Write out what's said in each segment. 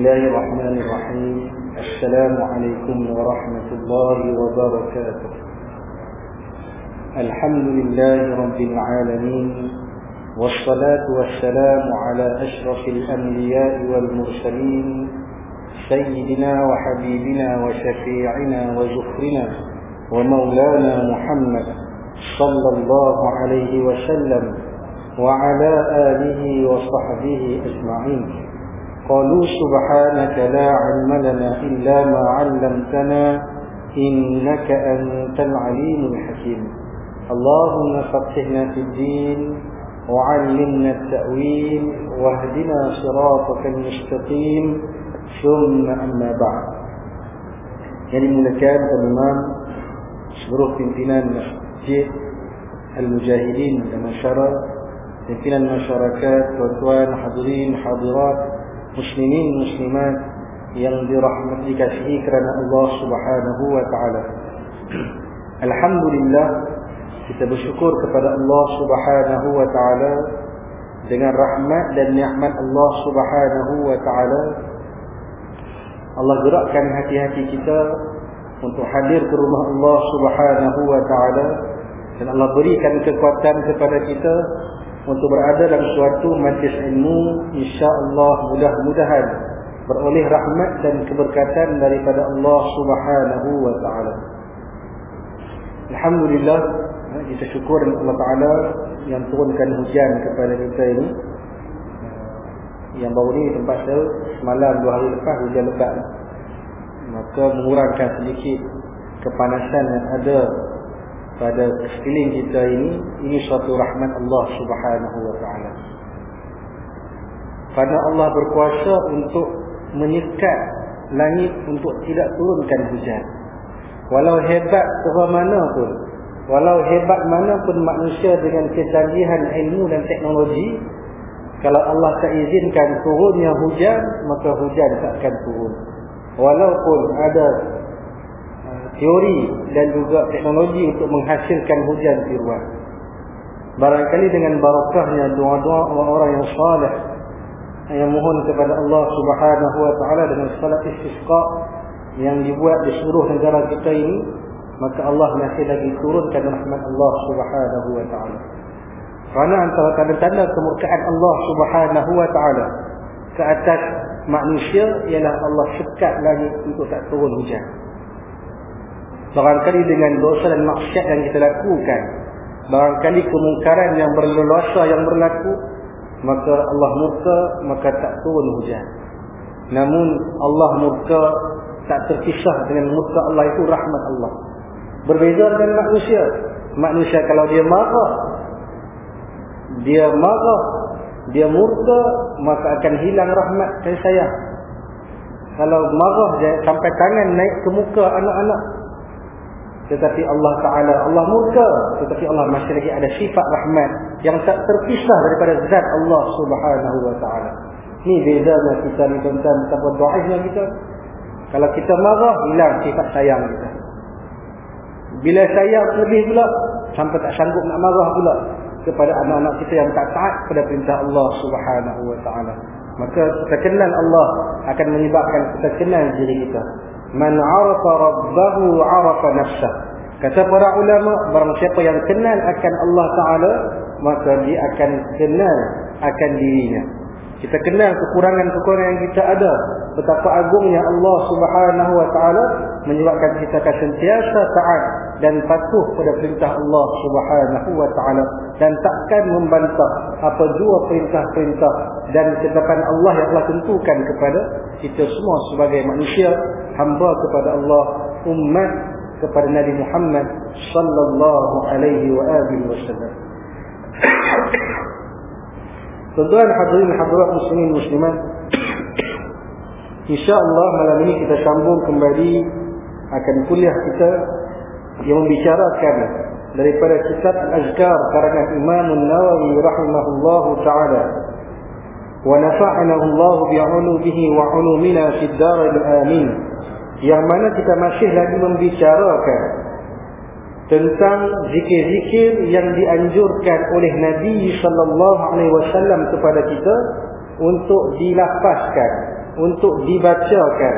الله الرحمن الرحيم. السلام عليكم ورحمة الله وبركاته. الحمد لله رب العالمين والصلاة والسلام على أشرف الأنبياء والمرسلين سيدنا وحبيبنا وشفيعنا وزخرنا ومولانا محمد صلى الله عليه وسلم وعلى آله وصحبه أجمعين. قالوا سبحانك لا علم لنا إلا ما علمتنا إنك أنت العليم الحكيم. اللهم فقهنا في الدين وعلمنا التأويل واهدنا صراطك المستقيم. ثم أما بعد. يعني ملكان الإمام seluruh pimpinan masjid Al-Mujahidin dan masyarakat pimpinan masyarakat tuan-tuan hadirin muslimin muslimat yang dirahmati dikasihi kerana Allah Subhanahu wa taala. Alhamdulillah kita bersyukur kepada Allah Subhanahu wa taala dengan rahmat dan nikmat Allah Subhanahu wa taala. Allah gerakkan hati-hati kita untuk hadir ke rumah Allah Subhanahu wa taala dan Allah berikan kekuatan kepada kita untuk berada dalam suatu majlis ilmu insya-Allah mudah-mudahan beroleh rahmat dan keberkatan daripada Allah Subhanahu wa taala. Alhamdulillah kita syukur Allah taala yang turunkan hujan kepada kita ini. Yang baru ni tempat saya semalam dua hari lepas hujan lebat. Maka mengurangkan sedikit kepanasan yang ada pada sekeliling kita ini ini suatu rahmat Allah Subhanahu wa taala. Karena Allah berkuasa untuk menyekat langit untuk tidak turunkan hujan. Walau hebat ke mana pun, walau hebat mana pun manusia dengan kecanggihan ilmu dan teknologi, kalau Allah tak izinkan turunnya hujan, maka hujan tak akan turun. Walaupun ada teori dan juga teknologi untuk menghasilkan hujan firman. Barangkali dengan barakahnya doa-doa orang-orang yang saleh yang mohon kepada Allah Subhanahu wa taala dengan salat istisqa yang dibuat di seluruh negara kita ini, maka Allah masih lagi turunkan rahmat Allah Subhanahu wa taala. Kerana antara tanda-tanda kemurkaan Allah Subhanahu wa taala ke atas manusia ialah Allah sekat langit untuk tak turun hujan. Barangkali dengan dosa dan maksiat yang kita lakukan. Barangkali kemungkaran yang berleluasa yang berlaku Maka Allah murka Maka tak turun hujan. Namun Allah murka Tak terpisah dengan murka Allah itu rahmat Allah. Berbeza dengan manusia. Manusia kalau dia marah Dia marah Dia murka Maka akan hilang rahmat dan sayang. Kalau marah sampai tangan naik ke muka anak-anak tetapi Allah Ta'ala Allah murka. Tetapi Allah masih lagi ada sifat rahmat Yang tak terpisah daripada zat Allah Subhanahu Wa Ta'ala. Ini bezanya kita ni tuan-tuan. Betapa doanya kita. Kalau kita marah Hilang sifat sayang kita. Bila sayang lebih pula Sampai tak sanggup nak marah pula Kepada anak-anak kita yang tak taat Kepada perintah Allah Subhanahu Wa Ta'ala. Maka kita kenal Allah Akan menyebabkan kita kenal diri kita Man arafa rabbahu arafa nafsah. Kata para ulama, barang siapa yang kenal akan Allah Ta'ala, maka dia akan kenal akan dirinya. Kita kenal kekurangan-kekurangan kita ada. Betapa agungnya Allah Subhanahu wa taala menyebabkan kita akan sentiasa taat dan patuh pada perintah Allah Subhanahu wa taala dan takkan membantah apa dua perintah-perintah dan ketetapan Allah yang telah tentukan kepada kita semua sebagai manusia hamba kepada Allah umat kepada Nabi Muhammad sallallahu alaihi wa alihi wasallam Tuan-tuan hadirin hadirat muslimin muslimat InsyaAllah malam ini kita sambung kembali akan kuliah kita yang membicarakan daripada kitab Al-Azkar karangan Imam Nawawi rahimahullah ta'ala wa nafa'anahu Allah bi'ulubihi wa 'ulumina fid daril amin yang mana kita masih lagi membicarakan tentang zikir-zikir yang dianjurkan oleh Nabi sallallahu alaihi wasallam kepada kita untuk dilafazkan, untuk dibacakan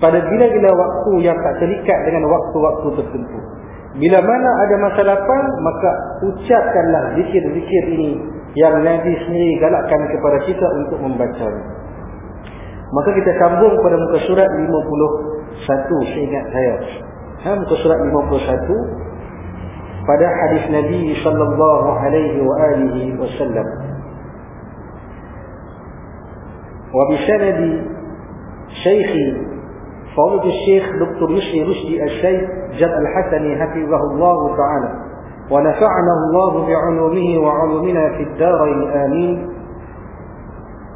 pada bila-bila waktu yang tak terikat dengan waktu-waktu tertentu. Bila mana ada masa lapang, maka ucapkanlah zikir-zikir ini yang Nabi sendiri galakkan kepada kita untuk membacanya. Maka kita sambung pada muka surat 51, saya ingat saya. Ha, muka surat 51, ولا حديث نبي صلى الله عليه وآله وسلم. وبسند شيخي فضيلة الشيخ دكتور يشري رشدي الشيخ جد الحسني حفظه الله تعالى. ونفعنا الله wa 'ulumina في darain amin.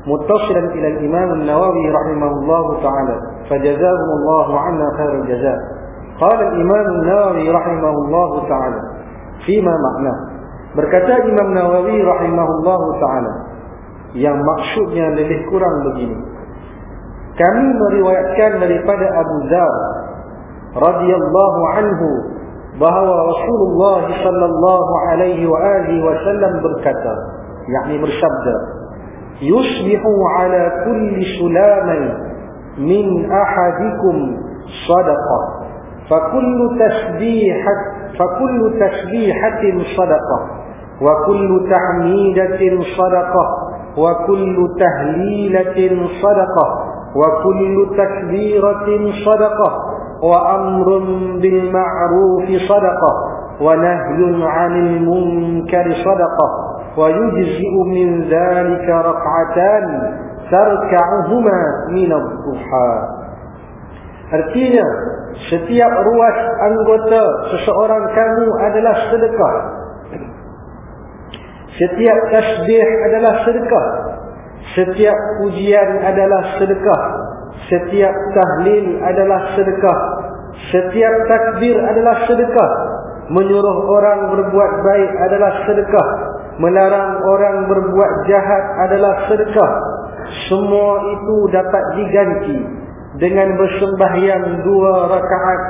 متصلا إلى الإمام النووي رحمه الله تعالى. فجزاه الله عنا خير الجزاء. قال الإمام النووي رحمه الله تعالى fima makna. Berkata Imam Nawawi rahimahullahu taala yang maksudnya lebih kurang begini. Kami meriwayatkan daripada Abu Dzar radhiyallahu anhu bahawa Rasulullah sallallahu alaihi wa alihi wasallam berkata yakni bersabda yusbihu ala kulli sulamin min ahadikum sadaqah fa kullu tasbihat فكل تسبيحة صدقة وكل تحميدة صدقة وكل تهليلة صدقة وكل تكبيرة صدقة وأمر بالمعروف صدقة ونهي عن المنكر صدقة ويجزئ من ذلك ركعتان تركعهما من الضحى. Artinya setiap ruas anggota seseorang kamu adalah sedekah. Setiap tasbih adalah sedekah. Setiap ujian adalah sedekah. Setiap tahlil adalah sedekah. Setiap takbir adalah sedekah. Menyuruh orang berbuat baik adalah sedekah. Melarang orang berbuat jahat adalah sedekah. Semua itu dapat diganti dengan bersembahyang dua rakaat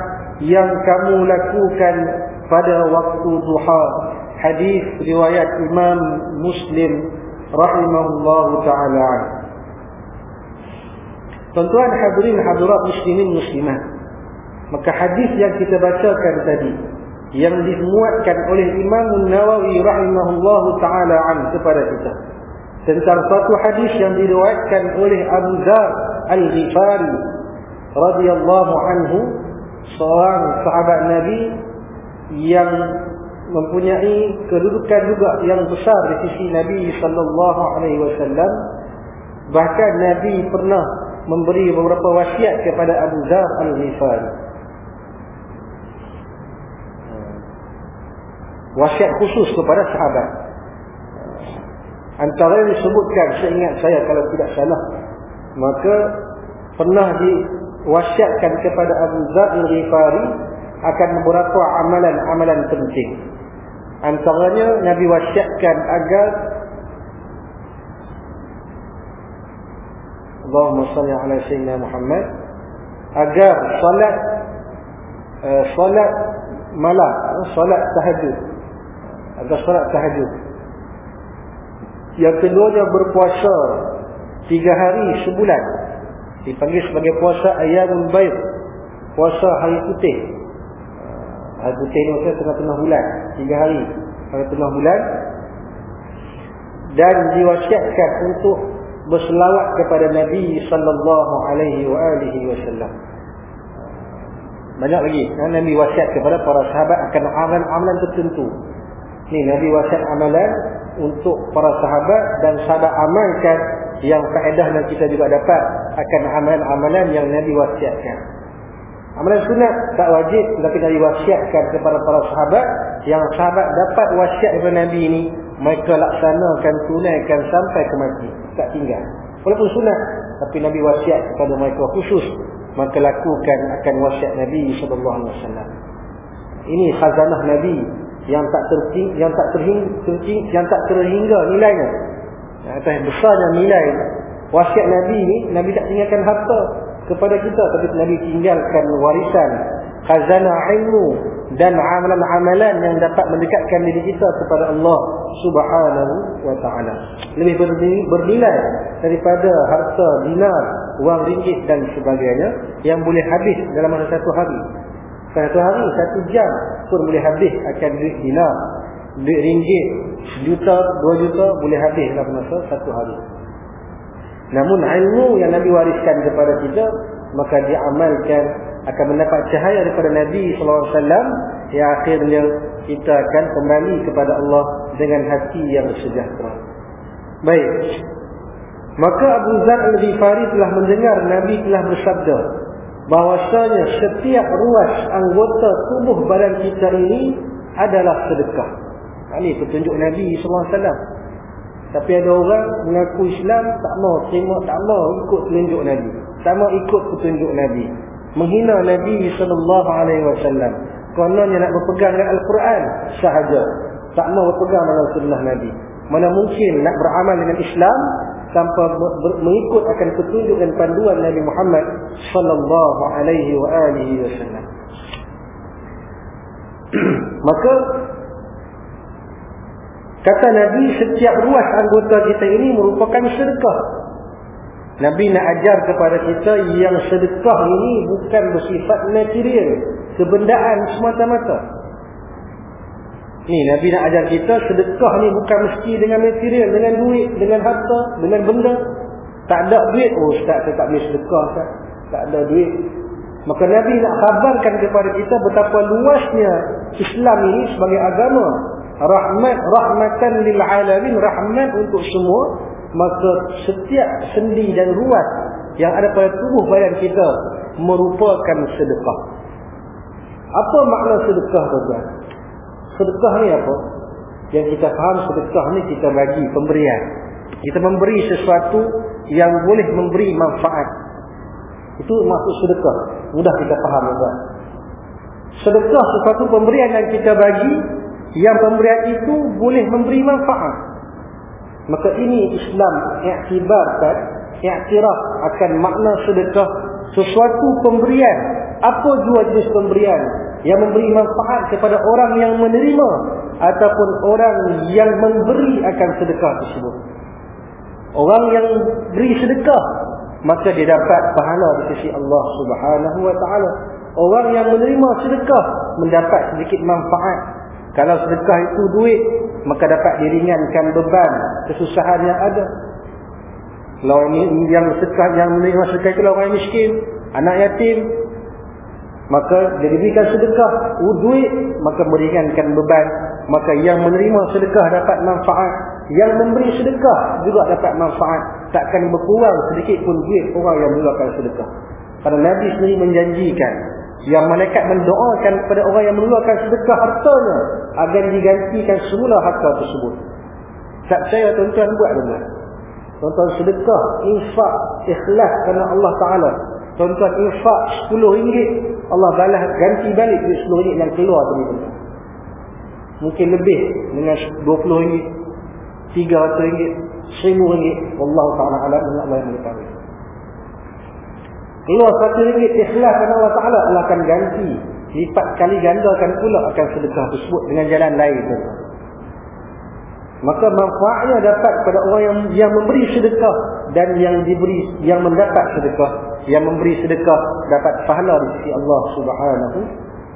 yang kamu lakukan pada waktu duha. Hadis riwayat Imam Muslim rahimahullah taala. Tuan-tuan hadirin hadirat muslimin muslimat maka hadis yang kita bacakan tadi yang dimuatkan oleh Imam Nawawi rahimahullah taala kepada kita tentang satu hadis yang diriwayatkan oleh Abu Dzar Al-Ghifari radhiyallahu anhu seorang sahabat Nabi yang mempunyai kedudukan juga yang besar di sisi Nabi sallallahu alaihi wasallam. Bahkan Nabi pernah memberi beberapa wasiat kepada Abu Dzar Al-Ghifari. Wasiat khusus kepada sahabat antara yang disebutkan seingat saya kalau tidak salah maka pernah diwasiatkan kepada Abu Zar al-Ghifari akan beberapa amalan-amalan penting. Antaranya Nabi wasiatkan agar Allahumma salli ala sayyidina Muhammad agar solat uh, solat malam solat tahajud agar solat tahajud yang keduanya berpuasa tiga hari sebulan dipanggil sebagai puasa ayamul bayd puasa hari putih hari putih ni maksudnya tengah-tengah bulan tiga hari tengah-tengah bulan dan diwasiatkan untuk berselawat kepada Nabi sallallahu alaihi wa alihi wasallam. Banyak lagi. Ha, Nabi wasiat kepada para sahabat akan amalan-amalan tertentu. Ni Nabi wasiat amalan untuk para sahabat dan sahabat amalkan yang faedah dan kita juga dapat akan amalan-amalan yang Nabi wasiatkan. Amalan sunat tak wajib tetapi Nabi wasiatkan kepada para sahabat yang sahabat dapat wasiat daripada Nabi ini mereka laksanakan tunaikan sampai ke mati tak tinggal. Walaupun sunat tapi Nabi wasiat kepada mereka khusus maka lakukan akan wasiat Nabi wasallam. Ini khazanah Nabi yang tak terting yang tak terhingga yang tak terhingga nilainya. Atas besarnya nilai wasiat Nabi ni Nabi tak tinggalkan harta kepada kita tapi Nabi tinggalkan warisan khazanah ilmu dan amalan-amalan yang dapat mendekatkan diri kita kepada Allah Subhanahu wa taala. Lebih bernilai daripada harta dinar, wang ringgit dan sebagainya yang boleh habis dalam masa satu hari. Satu hari, satu jam pun boleh habis akan duit dinar, duit ringgit, juta, dua juta boleh habis dalam masa satu hari. Namun ilmu yang Nabi wariskan kepada kita maka diamalkan akan mendapat cahaya daripada Nabi SAW yang akhirnya kita akan kembali kepada Allah dengan hati yang sejahtera. Baik. Maka Abu Zar al-Ghifari telah mendengar Nabi telah bersabda bahwasanya setiap ruas anggota tubuh badan kita ini adalah sedekah. Ini petunjuk Nabi SAW. Tapi ada orang mengaku Islam tak mau terima, tak mau ikut petunjuk Nabi. Tak mau ikut petunjuk Nabi menghina Nabi wasallam. Kononnya nak berpegang dengan Al-Quran sahaja. Tak mau berpegang dengan sunnah Nabi. Mana mungkin nak beramal dengan Islam tanpa mengikut akan petunjuk dan panduan Nabi Muhammad sallallahu alaihi wa alihi wasallam. Maka kata Nabi setiap ruas anggota kita ini merupakan sedekah Nabi nak ajar kepada kita yang sedekah ini bukan bersifat material. Kebendaan semata-mata. Ni Nabi nak ajar kita sedekah ni bukan mesti dengan material. Dengan duit, dengan harta, dengan benda. Tak ada duit. Oh Ustaz saya tak boleh sedekah Ustaz. Tak ada duit. Maka Nabi nak khabarkan kepada kita betapa luasnya Islam ini sebagai agama. Rahmat, rahmatan lil alamin. Rahmat untuk semua maka setiap sendi dan ruas yang ada pada tubuh badan kita merupakan sedekah. Apa makna sedekah tuan? Sedekah ni apa? Yang kita faham sedekah ni kita bagi pemberian. Kita memberi sesuatu yang boleh memberi manfaat. Itu maksud sedekah. Mudah kita faham tuan. Sedekah sesuatu pemberian yang kita bagi yang pemberian itu boleh memberi manfaat. Maka ini Islam iktibarkan, iktiraf akan makna sedekah sesuatu pemberian. Apa jua jenis pemberian yang memberi manfaat kepada orang yang menerima ataupun orang yang memberi akan sedekah tersebut. Orang yang beri sedekah maka dia dapat pahala di sisi Allah Subhanahu wa taala. Orang yang menerima sedekah mendapat sedikit manfaat. Kalau sedekah itu duit, maka dapat diringankan beban kesusahan yang ada. Kalau yang sedekah yang menerima sedekah itu orang miskin, anak yatim, maka diberikan sedekah, duit, maka meringankan beban. Maka yang menerima sedekah dapat manfaat, yang memberi sedekah juga dapat manfaat. Takkan berkurang sedikit pun duit orang yang mengeluarkan sedekah. Karena Nabi sendiri menjanjikan yang malaikat mendoakan kepada orang yang mengeluarkan sedekah hartanya agar digantikan semula harta tersebut. Tak percaya tuan-tuan buat tuan Tuan-tuan sedekah, infak, ikhlas kerana Allah Ta'ala. Tuan-tuan infak 10 ringgit, Allah balas ganti balik duit 10 ringgit yang keluar tuan Mungkin lebih dengan 20 ringgit, 300 ringgit, 1000 ringgit. Allah Ta'ala alam Allah yang mengetahui. Keluar satu ringgit ikhlas kerana Allah Ta'ala Allah akan ganti. Lipat kali gandakan pula akan sedekah tersebut dengan jalan lain. Maka manfaatnya dapat kepada orang yang yang memberi sedekah dan yang diberi yang mendapat sedekah, yang memberi sedekah dapat pahala di sisi Allah Subhanahu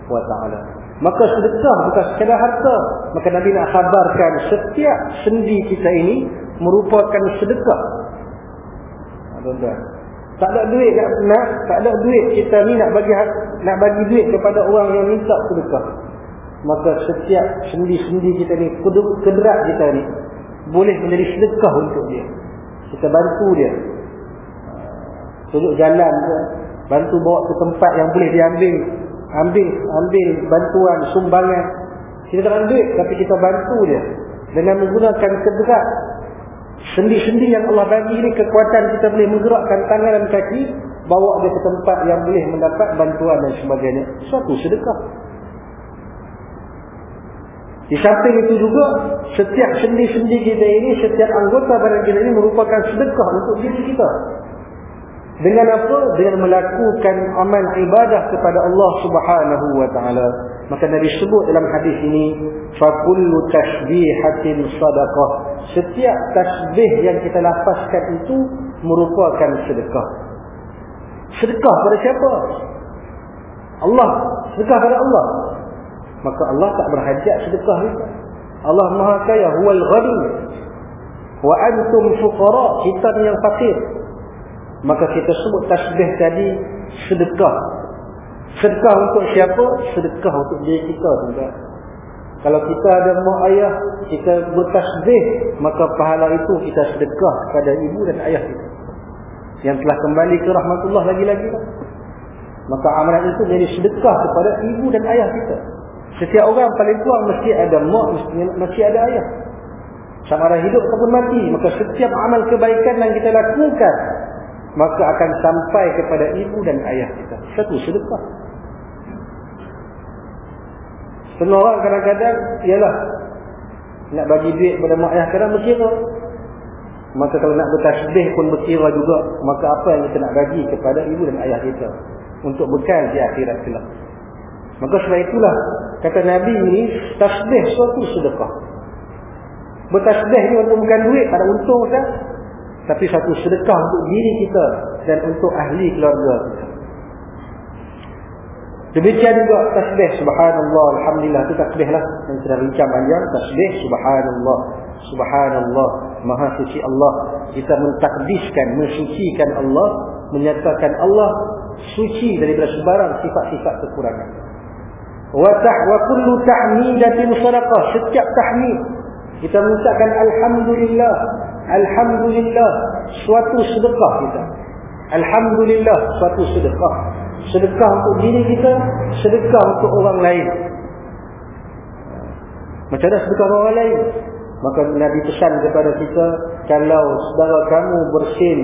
wa taala. Maka sedekah bukan sekadar harta. Maka Nabi nak khabarkan setiap sendi kita ini merupakan sedekah tuan-tuan. Tak ada duit nak, nak tak ada duit kita ni nak bagi nak bagi duit kepada orang yang minta sedekah. Maka setiap sendi-sendi kita ni, kederat kita ni boleh menjadi sedekah untuk dia. Kita bantu dia. Tunjuk jalan dia, bantu bawa ke tempat yang boleh diambil, ambil ambil bantuan sumbangan. Kita tak ada duit tapi kita bantu dia dengan menggunakan kederat Sendi-sendi yang Allah bagi ini kekuatan kita boleh menggerakkan tangan dan kaki bawa dia ke tempat yang boleh mendapat bantuan dan sebagainya. Suatu sedekah. Di samping itu juga setiap sendi-sendi kita ini, setiap anggota badan kita ini merupakan sedekah untuk diri kita. Dengan apa? Dengan melakukan amal ibadah kepada Allah Subhanahu wa taala. Maka Nabi sebut dalam hadis ini, fa kullu tasbihatin sadaqah. Setiap tasbih yang kita lafazkan itu merupakan sedekah. Sedekah pada siapa? Allah. Sedekah pada Allah. Maka Allah tak berhajat sedekah itu. Allah Maha Kaya, huwal ghani. Wa antum fuqara, kita yang fakir maka kita sebut tasbih tadi sedekah. Sedekah untuk siapa? sedekah untuk diri kita juga kalau kita ada mak ayah kita bertasbih maka pahala itu kita sedekah kepada ibu dan ayah kita. Yang telah kembali ke rahmatullah lagi-lagi. Maka amalan itu jadi sedekah kepada ibu dan ayah kita. Setiap orang paling kurang mesti ada mak mesti, mesti ada ayah. Sama ada hidup ataupun mati maka setiap amal kebaikan yang kita lakukan maka akan sampai kepada ibu dan ayah kita. Satu sedekah. Orang kadang-kadang ialah nak bagi duit kepada mak ayah kadang berkira. Maka kalau nak bertasbih pun berkira juga. Maka apa yang kita nak bagi kepada ibu dan ayah kita. Untuk bekal di akhirat kelak. Maka sebab itulah kata Nabi ini tasbih suatu sedekah. Bertasbih ni untuk bukan duit, ada untung kan? Tapi satu sedekah untuk diri kita dan untuk ahli keluarga kita. Demikian juga tasbih subhanallah alhamdulillah. Itu tasbihlah yang sudah bincang panjang. Tasbih subhanallah subhanallah. Maha suci Allah. Kita mentakdiskan mensucikan Allah menyatakan Allah suci daripada sebarang sifat-sifat kekurangan. Wa wa kullu tahmidatin sadaqah. Setiap tahmid kita mengucapkan alhamdulillah Alhamdulillah suatu sedekah kita. Alhamdulillah suatu sedekah. Sedekah untuk diri kita, sedekah untuk orang lain. Macam mana sedekah orang lain? Maka Nabi pesan kepada kita, kalau saudara kamu bersin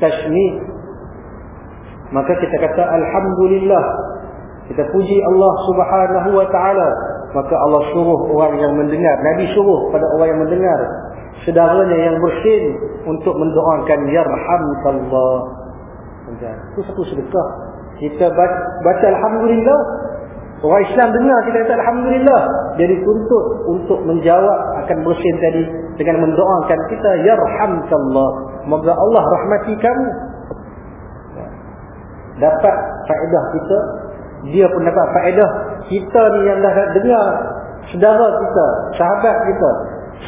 tasmih, maka kita kata Alhamdulillah. Kita puji Allah subhanahu wa ta'ala. Maka Allah suruh orang yang mendengar. Nabi suruh pada orang yang mendengar saudaranya yang bersin untuk mendoakan yarhamkallah. Itu satu sedekah. Kita baca alhamdulillah. Orang Islam dengar kita kata alhamdulillah. Jadi tuntut untuk menjawab akan bersin tadi dengan mendoakan kita yarhamkallah. Moga Allah rahmati kamu. Dapat faedah kita, dia pun dapat faedah. Kita ni yang dah dengar saudara kita, sahabat kita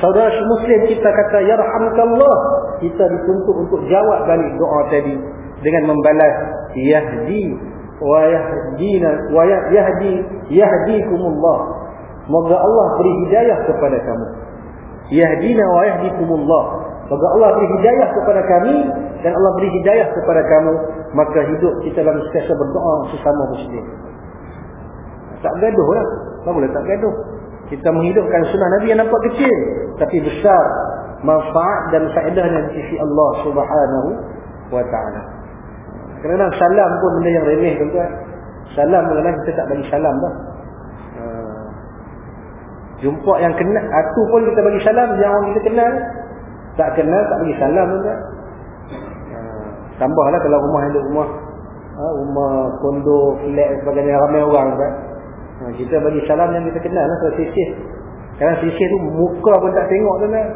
Saudara muslim kita kata yarhamkallah, kita dituntut untuk jawab balik doa tadi dengan membalas yahdi wa yahdina wa ya-, yahdi yahdikumullah. Moga Allah beri hidayah kepada kamu. Yahdina wa yahdikumullah. Moga Allah beri hidayah kepada kami dan Allah beri hidayah kepada kamu, maka hidup kita dalam sentiasa berdoa sesama muslim. Tak gaduhlah. Bagulah tak gaduh. Kita menghidupkan sunnah Nabi yang nampak kecil. Tapi besar manfaat dan faedahnya di sisi Allah subhanahu wa ta'ala. Kerana salam pun benda yang remeh tuan Salam kadang kita tak bagi salam dah. Uh, jumpa yang kenal. Aku pun kita bagi salam. Yang orang kita kenal. Tak kenal tak bagi salam tuan uh, Tambahlah kalau rumah yang rumah. Uh, rumah, kondo, flat sebagainya. Ramai orang tuan Ha, kita bagi salam yang kita kenal lah kalau sisih. Kadang sisih tu muka pun tak tengok tu kan.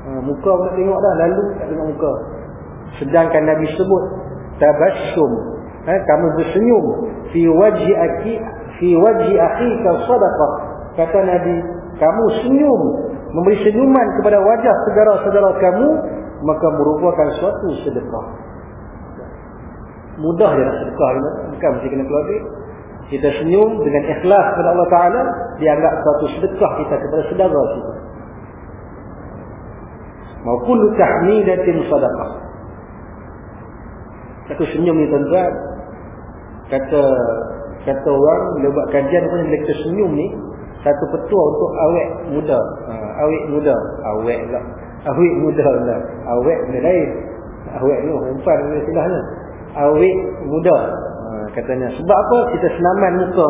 Ha, muka pun tak tengok dah. Lalu tak tengok muka. Sedangkan Nabi sebut. Tabassum. Ha, kamu bersenyum. Fi wajhi aki. Fi wajhi akhika sadaqah. Kata Nabi. Kamu senyum. Memberi senyuman kepada wajah saudara-saudara kamu. Maka merupakan suatu sedekah. mudah je nak sedekah bukan mesti kena keluar duit kita senyum dengan ikhlas kepada Allah Ta'ala dianggap satu sedekah kita kepada saudara kita. Maupun tahmidatin sadaqah. Satu senyum ni tuan-tuan. Kata kata orang bila buat kajian pun bila kita senyum ni satu petua untuk awet muda. Ha, awet muda. Awet pula. Awet muda pula. Awet benda lain. Awet ni ni. Istilahnya awet muda katanya sebab apa kita senaman muka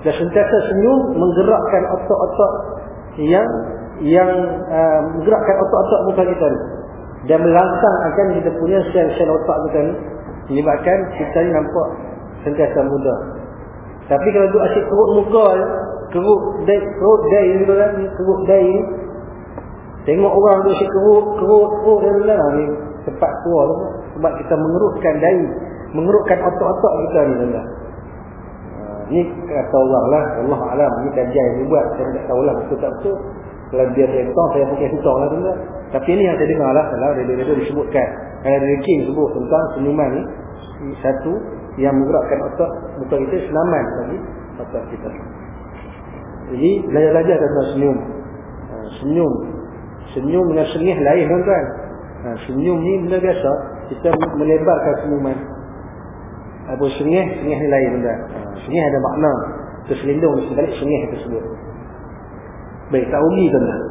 kita sentiasa senyum menggerakkan otak-otak yang yang uh, menggerakkan otak-otak muka kita ni dan merangsang akan kita punya sel-sel otak kita ni menyebabkan kita nampak sentiasa muda tapi kalau duk asyik kerut muka kerut dai kerut kan kerut dai ni tengok orang duk asyik kerut kerut kerut dia lah ni cepat tu sebab kita mengerutkan dai mengerutkan otak-otak kita ni tuan ni kata orang lah. Allah Alam. Ni kajian yang dibuat. Saya tak tahulah betul tak betul. Kalau dia rektor saya pakai hutang lah tuan tapi ini yang saya dengar lah. Kalau dia disebutkan. Kalau dia King sebut tentang senyuman ni satu yang menggerakkan otak muka kita senaman bagi otak kita. Jadi belajar-belajar tentang senyum. Ha, senyum. Senyum dengan sengih lain tuan-tuan. Ha, senyum ni benda biasa. Kita melebarkan senyuman apa sengih sengih ni lain tuan-tuan ha, sengih ada makna terselindung di sebalik sengih tersebut. Baik tak umi tuan-tuan.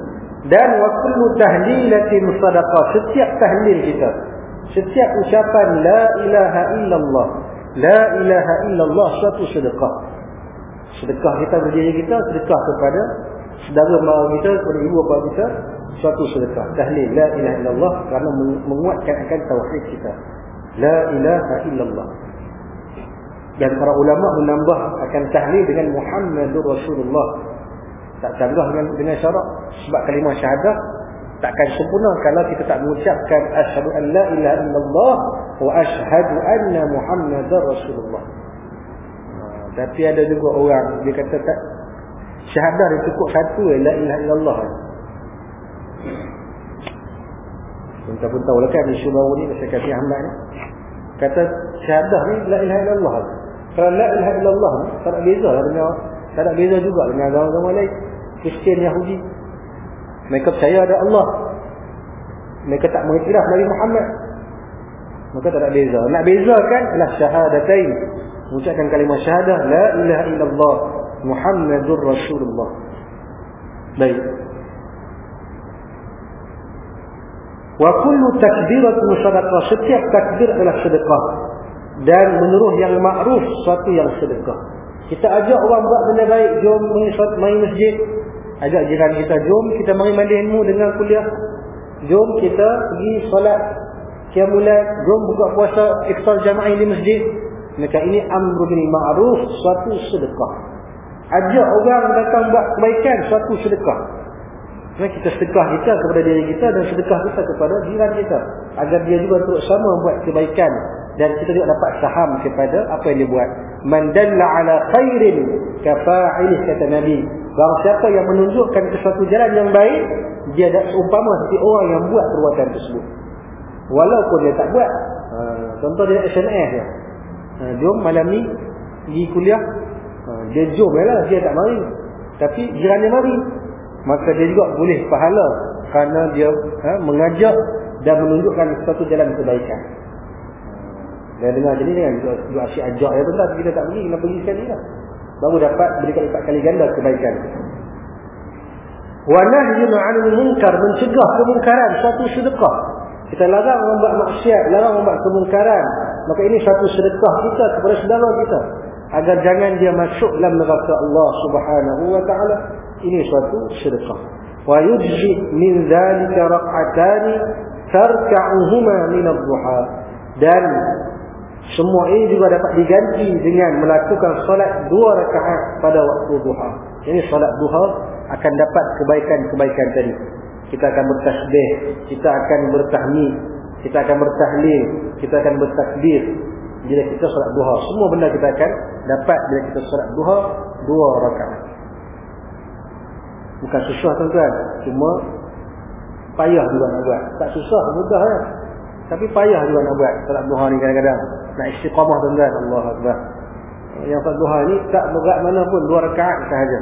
Dan wa kullu tahlilatin sadaqah setiap tahlil kita setiap ucapan la ilaha illallah la ilaha illallah satu sedekah. Sedekah kita berdiri kita sedekah kepada saudara mara kita kepada ibu bapa kita suatu sedekah. Tahlil la ilaha illallah kerana menguatkan akan tauhid kita. La ilaha illallah dan para ulama menambah akan tahlil dengan Muhammadur Rasulullah. Tak canggah dengan, dengan syarat sebab kalimah syahadah takkan sempurna kalau kita tak mengucapkan asyhadu an la ilaha illallah wa asyhadu anna muhammadar rasulullah. Ha, tapi ada juga orang dia kata tak syahadah dia cukup satu la ilaha illallah. Kita pun tahu lah kan isu baru ni saya kasih Ahmad ni. Kata syahadah ni la ilaha illallah kalau la ilaha illallah ni tak ada beza lah dengan tak ada beza juga dengan agama-agama lain Kristian Yahudi mereka percaya ada Allah. Mereka tak mengiktiraf Nabi Muhammad. Maka tak ada beza. Nak bezakan adalah syahadatain. Mengucapkan kalimah syahadah. La ilaha illallah. Muhammadur Rasulullah. Baik. Wa kullu takbiratun sadaqah. Setiap takbir adalah sedekah. Dan menurut yang ma'ruf, suatu yang sedekah. Kita ajak orang buat benda baik. Jom main masjid. Ajak jiran kita, jom kita mari mandi ilmu dengan kuliah. Jom kita pergi solat kiamulat, jom buka puasa iftar jamaah di masjid. Maka ini amru bil ma'ruf, suatu sedekah. Ajak orang datang buat kebaikan, suatu sedekah. Maka kita sedekah kita kepada diri kita dan sedekah kita kepada jiran kita. Agar dia juga terus sama buat kebaikan dan kita juga dapat saham kepada apa yang dia buat. Man dalla ala khairin kafa'ilih kata Nabi. Bahawa siapa yang menunjukkan ke suatu jalan yang baik, dia ada seumpama seperti orang yang buat perbuatan tersebut. Walaupun dia tak buat. Ha, contoh dia SMS dia. Ha, jom malam ni pergi kuliah. Ha, dia jom lah, dia tak mari. Tapi jiran dia mari. Maka dia juga boleh pahala kerana dia ha, mengajak dan menunjukkan suatu jalan kebaikan. Dan dengar jenis kan, juga asyik ajak ya tuan kita tak pergi, kena pergi sekali lah baru dapat berikan empat kali ganda kebaikan. Wa nahyun 'anil munkar mencegah kemungkaran satu sedekah. Kita larang membuat maksiat, larang membuat kemungkaran. Maka ini satu sedekah kita kepada saudara kita agar jangan dia masuk dalam neraka Allah Subhanahu wa taala. Ini suatu sedekah. Wa yujzi min dhalika raq'atan tarka'uhuma min ad-duha. Dan semua ini juga dapat diganti dengan melakukan solat dua rakaat pada waktu duha. Ini solat duha akan dapat kebaikan-kebaikan tadi. Kita akan bertasbih, kita akan bertahmid, kita akan bertahlil, kita akan bertakbir. Bila kita solat duha, semua benda kita akan dapat bila kita solat duha dua rakaat. Bukan susah tuan-tuan, cuma payah juga nak buat. Tak susah, mudah kan? Tapi payah juga nak buat salat duha ni kadang-kadang. Nak istiqamah tuan-tuan. Allah Akbar. Yang salat duha ni tak berat mana pun. Dua rakaat sahaja.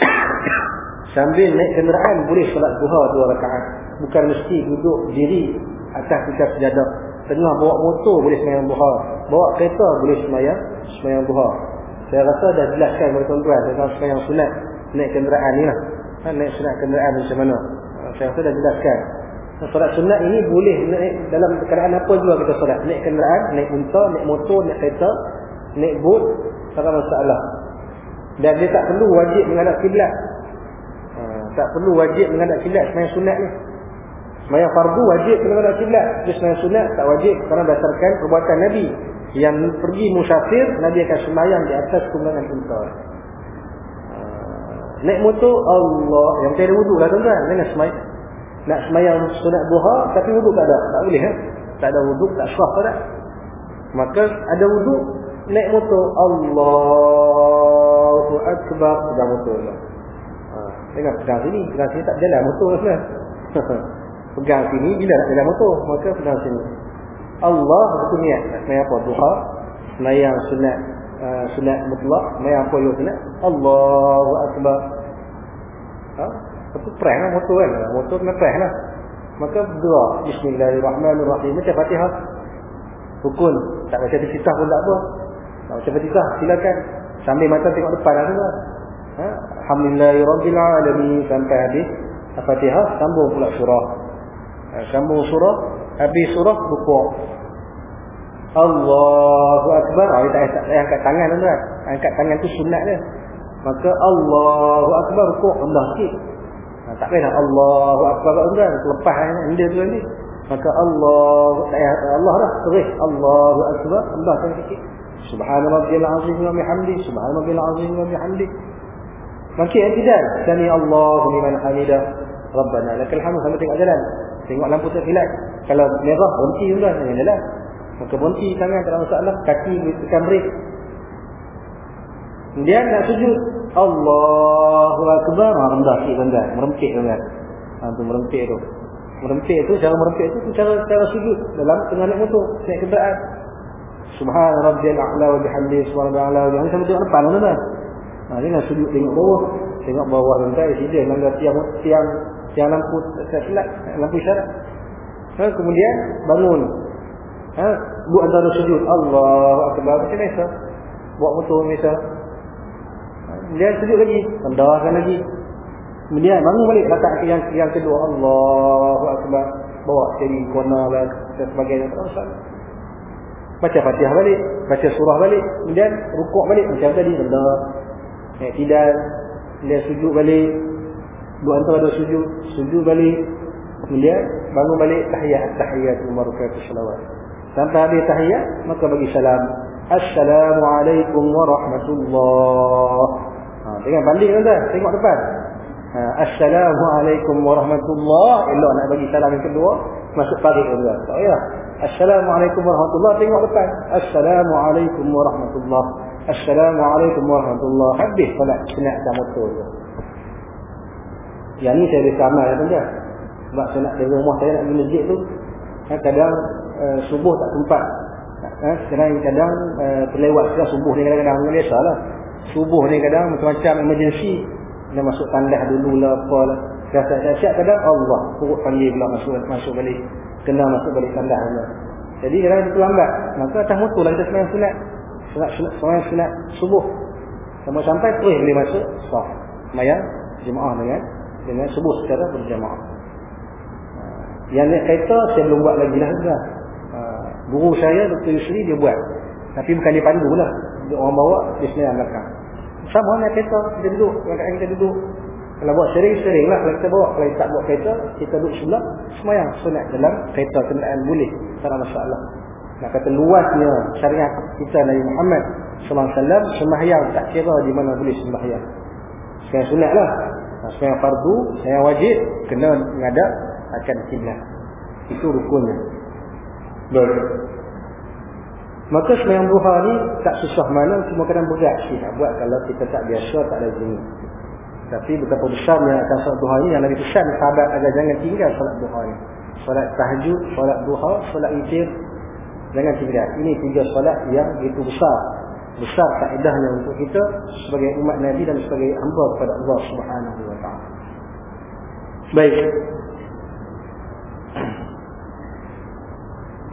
Sambil naik kenderaan boleh salat duha dua rakaat. Bukan mesti duduk diri atas tikar sejadah. Tengah bawa motor boleh semayang duha. Bawa kereta boleh semayang semayang duha. Saya rasa dah jelaskan kepada tuan-tuan tentang semayang sunat naik kenderaan ni lah. Ha, naik sunat kenderaan macam mana. Saya rasa dah jelaskan. Solat sunat ini boleh naik dalam keadaan apa juga kita solat. Naik kenderaan, naik unta, naik motor, naik kereta, naik boat, tak ada masalah. Dan dia tak perlu wajib menghadap kiblat. Ha, tak perlu wajib menghadap kiblat semayang sunat ni. Semayang fardu wajib kena menghadap kiblat. Dia semayang sunat tak wajib kerana berdasarkan perbuatan Nabi. Yang pergi musafir, Nabi akan semayang di atas tunggangan unta. Ha, naik motor, Allah. Yang tak ada wuduk lah tuan-tuan. Jangan semayang. Nak semayang sunat duha tapi wuduk tak ada. Tak boleh eh? Tak ada wuduk, tak syah tak Maka ada wuduk, naik motor. Allahu Akbar. Pegang motor. Ha, tengok pegang sini. Pegang sini tak jalan motor lah. pegang sini bila nak jalan motor. Maka pegang sini. Allah itu niat. Semayang apa? Duha. Semayang sunat. Uh, sunat mutlak. Semayang apa yang sunat? Allahu Akbar. Ha? Itu perang lah motor kan. Motor kena perang lah. Maka berdoa. Bismillahirrahmanirrahim. Macam fatihah. Rukun. Tak baca fatihah pun tak apa. Tak baca fatihah. Silakan. Sambil mata tengok depan lah tu ha? Alhamdulillahirrahmanirrahim. Sampai habis. Fatihah. Sambung pula surah. Ha, sambung surah. Habis surah. Rukuk. Allahu Akbar. Oh, tak, tak, tak angkat tangan tu kan. Angkat tangan tu sunat je. Maka Allahu Akbar. Rukuk. Rendah sikit. Ha, tak payah Allahu akbar. Tuan lepas dia tu nanti maka Allah Allah dah terus. Allahu akbar. Allah kan sikit. Subhana rabbiyal azim wa bihamdi subhana rabbiyal azim wa bihamdi maka tidak sami Allahu liman hamida rabbana lakal hamd. Sampai tengok jalan. Tengok lampu tak hilang. Kalau merah berhenti tuan. Jalan maka berhenti tangan tak ada masalah. Kaki tekan brake dia nak sujud. Allahu Akbar. Ha, rendah sikit tuan-tuan merempit tuan-tuan ha, tu merempit tu. Merempit tu cara merempit tu cara cara sujud. Dalam tengah naik motor naik kenderaan. Subhan rabbiyal a'la wa bihamdi subhan rabbiyal a'la wa bihamdi sampai tengok depan tuan-tuan ha, dia nak sujud tengok bawah. Tengok bawah tuan-tuan sini langgar tiang tiang tiang lampu silap lampu isyarat. Ha, kemudian bangun. Ha, buat antara sujud. Allah Akbar. Macam biasa. Buat motor biasa dia sujud lagi. Rendahkan lagi. Kemudian bangun balik. Rakaat yang yang kedua. Allahu akbar. Bawa jadi kona lah dan sebagainya. Terus baca Fatihah balik. Baca surah balik. Kemudian rukuk balik. Macam tadi rendah eh, tidak. Dia sujud balik. Dua antara dua sujud. Sujud balik. Kemudian bangun balik. Tahiyat tahiyat mubarakatuh salawat. Sampai habis tahiyat maka bagi salam. Assalamualaikum warahmatullahi dengan banding tuan tengok depan. Ha, Assalamualaikum warahmatullahi. Elok nak bagi salam yang kedua. Masuk tarik tuan tak payah Assalamualaikum warahmatullahi. Tengok depan. Assalamualaikum warahmatullahi. Assalamualaikum warahmatullahi. Habis solat senat sama motor tu yang ni saya bisa amal ya tuan sebab saya nak dari rumah saya nak pergi masjid tu ha, kadang uh, subuh tak sempat. Ha, kadang-kadang uh, terlewat subuh ni kadang-kadang biasalah subuh ni kadang macam-macam emergency dia masuk tandas dulu lah apa lah siap-siap kadang Allah turut panggil pula masuk masuk balik kena masuk balik tandas pula jadi kadang itu lambat maka atas motor lah kita semayang sunat. Semayang sunat subuh. Sampai-sampai terus boleh masuk sah semayang jemaah dengan dengan subuh secara berjemaah yang naik kereta saya belum buat lagi lah. Ha, guru saya Dr. Yusri dia buat. Tapi bukan dia pandu lah orang bawa dia semayang belakang sama naik kereta kita duduk yang kita duduk. Kalau buat sering-sering lah kalau kita bawa kalau kita tak buat kereta kita duduk sebelah semayang sunat dalam kereta kenderaan boleh. Tak ada masalah. Nak kata luasnya syariat kita Nabi Muhammad SAW semahyang tak kira di mana boleh semahyang semayang sunat lah. Semayang fardu semayang wajib kena mengadap akan kiblat. Itu rukunnya. Baik Maka semayang duha ni tak susah mana cuma kadang berat sikit nak buat kalau kita tak biasa tak jenis. Tapi betapa besarnya akan salat duha ni yang Nabi pesan sahabat agar jangan tinggal salat duha ni. Solat tahajud, solat duha, solat witir. Jangan tinggal. Ini tiga solat yang begitu besar. Besar kaedahnya untuk kita sebagai umat Nabi dan sebagai hamba kepada Allah Subhanahu wa taala. Baik.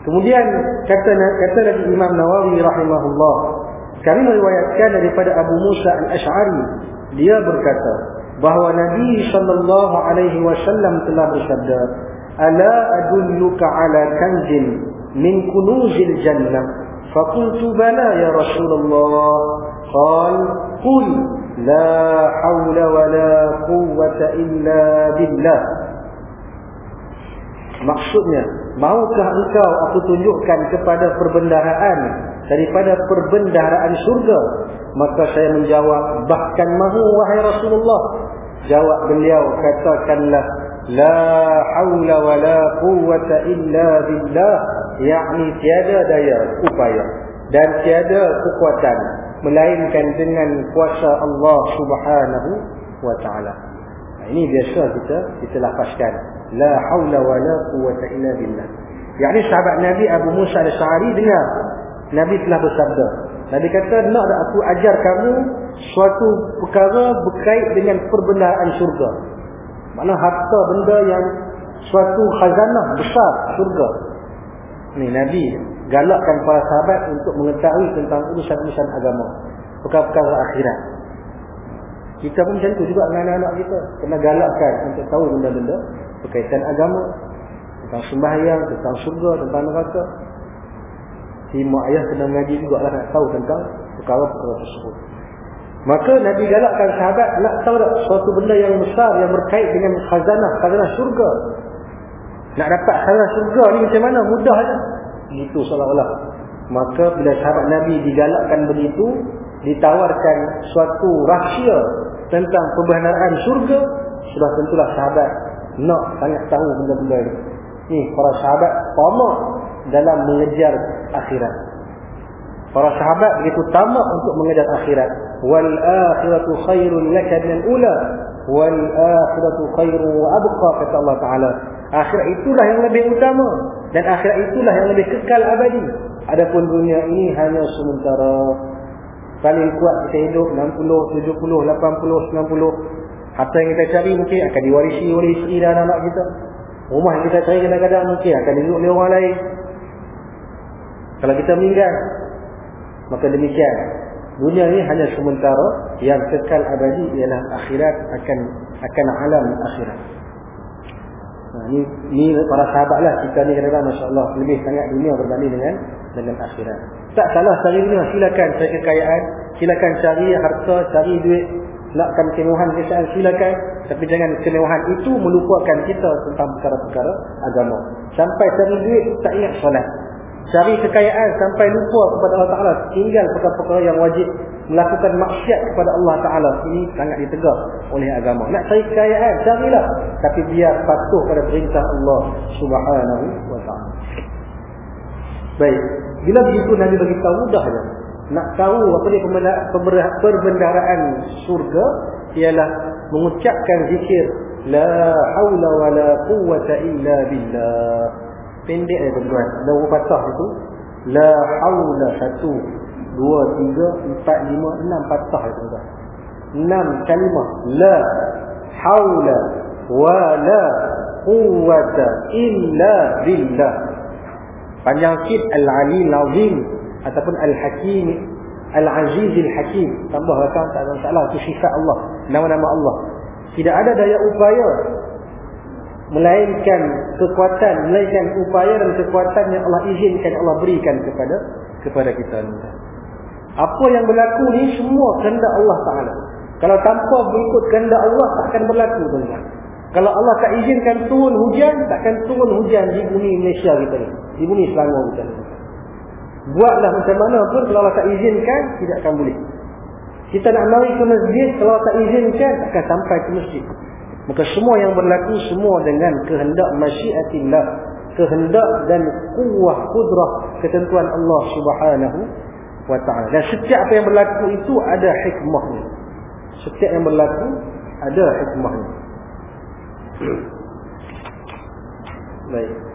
Kemudian kata kata lagi Imam Nawawi rahimahullah, kami meriwayatkan daripada Abu Musa Al-Asy'ari, dia berkata bahawa Nabi sallallahu alaihi wasallam telah bersabda, "Ala adulluka ala kanzin min kunuzil jannah?" Faqultu bala ya Rasulullah. Qal, "Qul la haula wa la quwwata illa billah." Maksudnya, maukah engkau aku tunjukkan kepada perbendaharaan daripada perbendaharaan surga? Maka saya menjawab, bahkan mahu wahai Rasulullah. Jawab beliau, katakanlah, La hawla wa la quwwata illa billah. Yakni tiada daya upaya dan tiada kekuatan. Melainkan dengan kuasa Allah subhanahu wa ta'ala. Ini biasa kita kita lapaskan la haula wala quwwata illa billah. Yani sahabat Nabi Abu Musa al-Sy'ari dengar Nabi telah bersabda. Nabi kata nak tak aku ajar kamu suatu perkara berkait dengan perbendaharaan syurga. Mana harta benda yang suatu khazanah besar syurga. Ni Nabi galakkan para sahabat untuk mengetahui tentang urusan-urusan agama. Perkara-perkara akhirat. Kita pun macam tu juga dengan anak-anak kita. Kena galakkan untuk tahu benda-benda berkaitan agama. Tentang sembahyang, tentang surga, tentang neraka. Si mak ayah kena mengaji juga lah nak tahu tentang perkara-perkara tersebut. Maka Nabi galakkan sahabat nak tahu tak suatu benda yang besar yang berkait dengan khazanah, khazanah surga. Nak dapat khazanah surga ni macam mana? Mudah saja. Itu seolah-olah. Maka bila sahabat Nabi digalakkan begitu, ditawarkan suatu rahsia tentang perbendaharaan surga sudah tentulah sahabat nak sangat tahu benda-benda ini ni para sahabat tamak dalam mengejar akhirat. Para sahabat begitu tamak untuk mengejar akhirat. Wal akhiratu khairun laka min ula wal akhiratu khairu abqa kata Allah taala. Akhirat itulah yang lebih utama. Dan akhirat itulah yang lebih kekal abadi. Adapun dunia ini hanya sementara paling kuat kita hidup 60, 70, 80, 90 harta yang kita cari mungkin akan diwarisi oleh isteri dan anak kita. Rumah yang kita cari kadang-kadang mungkin akan duduk oleh orang lain. Kalau kita meninggal maka demikian. Dunia ini hanya sementara yang kekal abadi ialah akhirat akan akan alam akhirat. Nah, ni, ni para sahabat lah kita ni kadang-kadang Masya Allah lebih sangat dunia berbanding dengan dengan akhirat. Tak salah cari dunia silakan cari kekayaan silakan cari harta cari duit nakkan kemewahan kesan silakan. Tapi jangan kemewahan itu melupakan kita tentang perkara-perkara agama. Sampai cari duit tak ingat solat. Cari kekayaan sampai lupa kepada Allah Ta'ala tinggal perkara-perkara yang wajib. Melakukan maksiat kepada Allah Ta'ala ini sangat ditegar oleh agama. Nak cari kekayaan carilah. Tapi biar patuh pada perintah Allah Subhanahu Wa Ta'ala baik. Bila begitu Nabi beritahu mudah je nak tahu apa dia perbendaharaan surga ialah mengucapkan zikir la haula wala quwwata illa billah. Pendek eh tuan ada patah itu? La haula satu dua tiga empat lima enam patah itu tuan enam kalimah. La haula wala quwwata illa billah panjang sikit al-ali al-azim ataupun al-hakim al-aziz al-hakim. Tambah rakam tak ada masalah itu sifat Allah nama-nama Allah. Tidak ada daya upaya melainkan kekuatan melainkan upaya dan kekuatan yang Allah izinkan Allah berikan kepada kepada kita. Apa yang berlaku ni semua kehendak Allah Taala. Kalau tanpa berikut kehendak Allah takkan berlaku tuan kalau Allah tak izinkan turun hujan takkan turun hujan di bumi Malaysia kita ni di bumi Selangor kita ni Buatlah macam mana pun kalau Allah tak izinkan tidak akan boleh. Kita nak mari ke masjid kalau tak izinkan akan sampai ke masjid. Maka semua yang berlaku semua dengan kehendak masyiatillah, kehendak dan kuah kudrah ketentuan Allah Subhanahu wa taala. Dan setiap apa yang berlaku itu ada hikmahnya. Setiap yang berlaku ada hikmahnya. Baik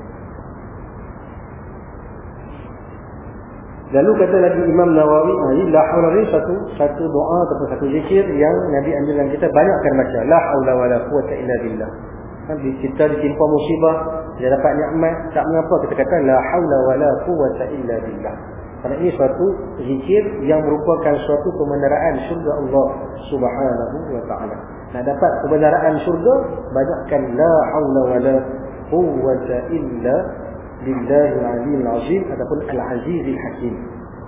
Lalu kata lagi Imam Nawawi, ah, ini la haula satu satu doa atau satu zikir yang Nabi anjurkan kita banyakkan baca. La haula wala quwata illa billah. Nabi kita ditimpa musibah, dia dapat nikmat, tak mengapa kita kata la haula wala quwata illa billah. Kerana ini suatu zikir yang merupakan suatu kebenaran syurga Allah Subhanahu wa taala. Nak dapat kebenaran syurga, banyakkan la haula wala quwata illa Billahil Azim Azim ataupun Al-Azizil Hakim.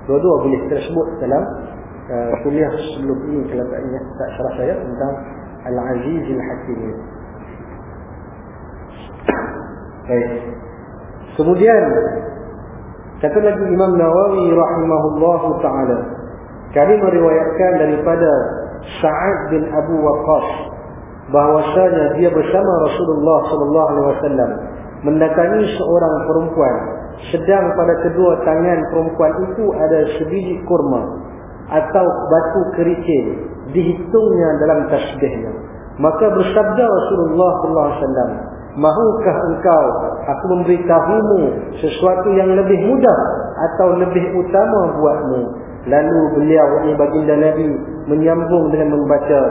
Dua-dua boleh kita sebut dalam uh, kuliah sebelum ini kalau tak ingat tak syarah saya tentang Al-Azizil Hakim. Baik. Kemudian kata lagi Imam Nawawi rahimahullah taala kami meriwayatkan daripada Sa'ad bin Abu Waqqas bahwasanya dia bersama Rasulullah sallallahu alaihi wasallam mendatangi seorang perempuan. Sedang pada kedua tangan perempuan itu ada sebiji kurma atau batu kerikil dihitungnya dalam tasbihnya. Maka bersabda Rasulullah sallallahu alaihi wasallam mahukah engkau aku memberitahumu sesuatu yang lebih mudah atau lebih utama buatmu Lalu beliau ini baginda Nabi menyambung dengan membaca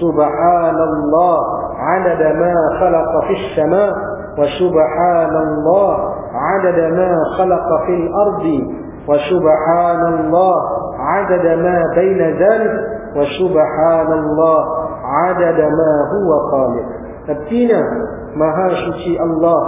Subhanallah adada ma khalaqa fis sama wa subhanallah adada ma khalaqa fil ardi wa subhanallah adada ma baina dhal wa subhanallah adada ma huwa qalib Artinya Maha suci Allah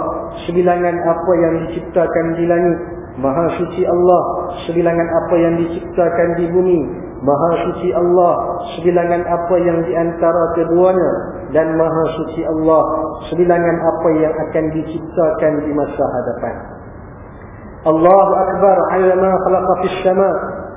sebilangan apa yang diciptakan di langit Maha suci Allah Sebilangan apa yang diciptakan di bumi. Maha suci Allah sebilangan apa yang di antara keduanya. Dan Maha suci Allah sebilangan apa yang akan diciptakan di masa hadapan. Allahu akbar 'ala ma khalaqa fis sama'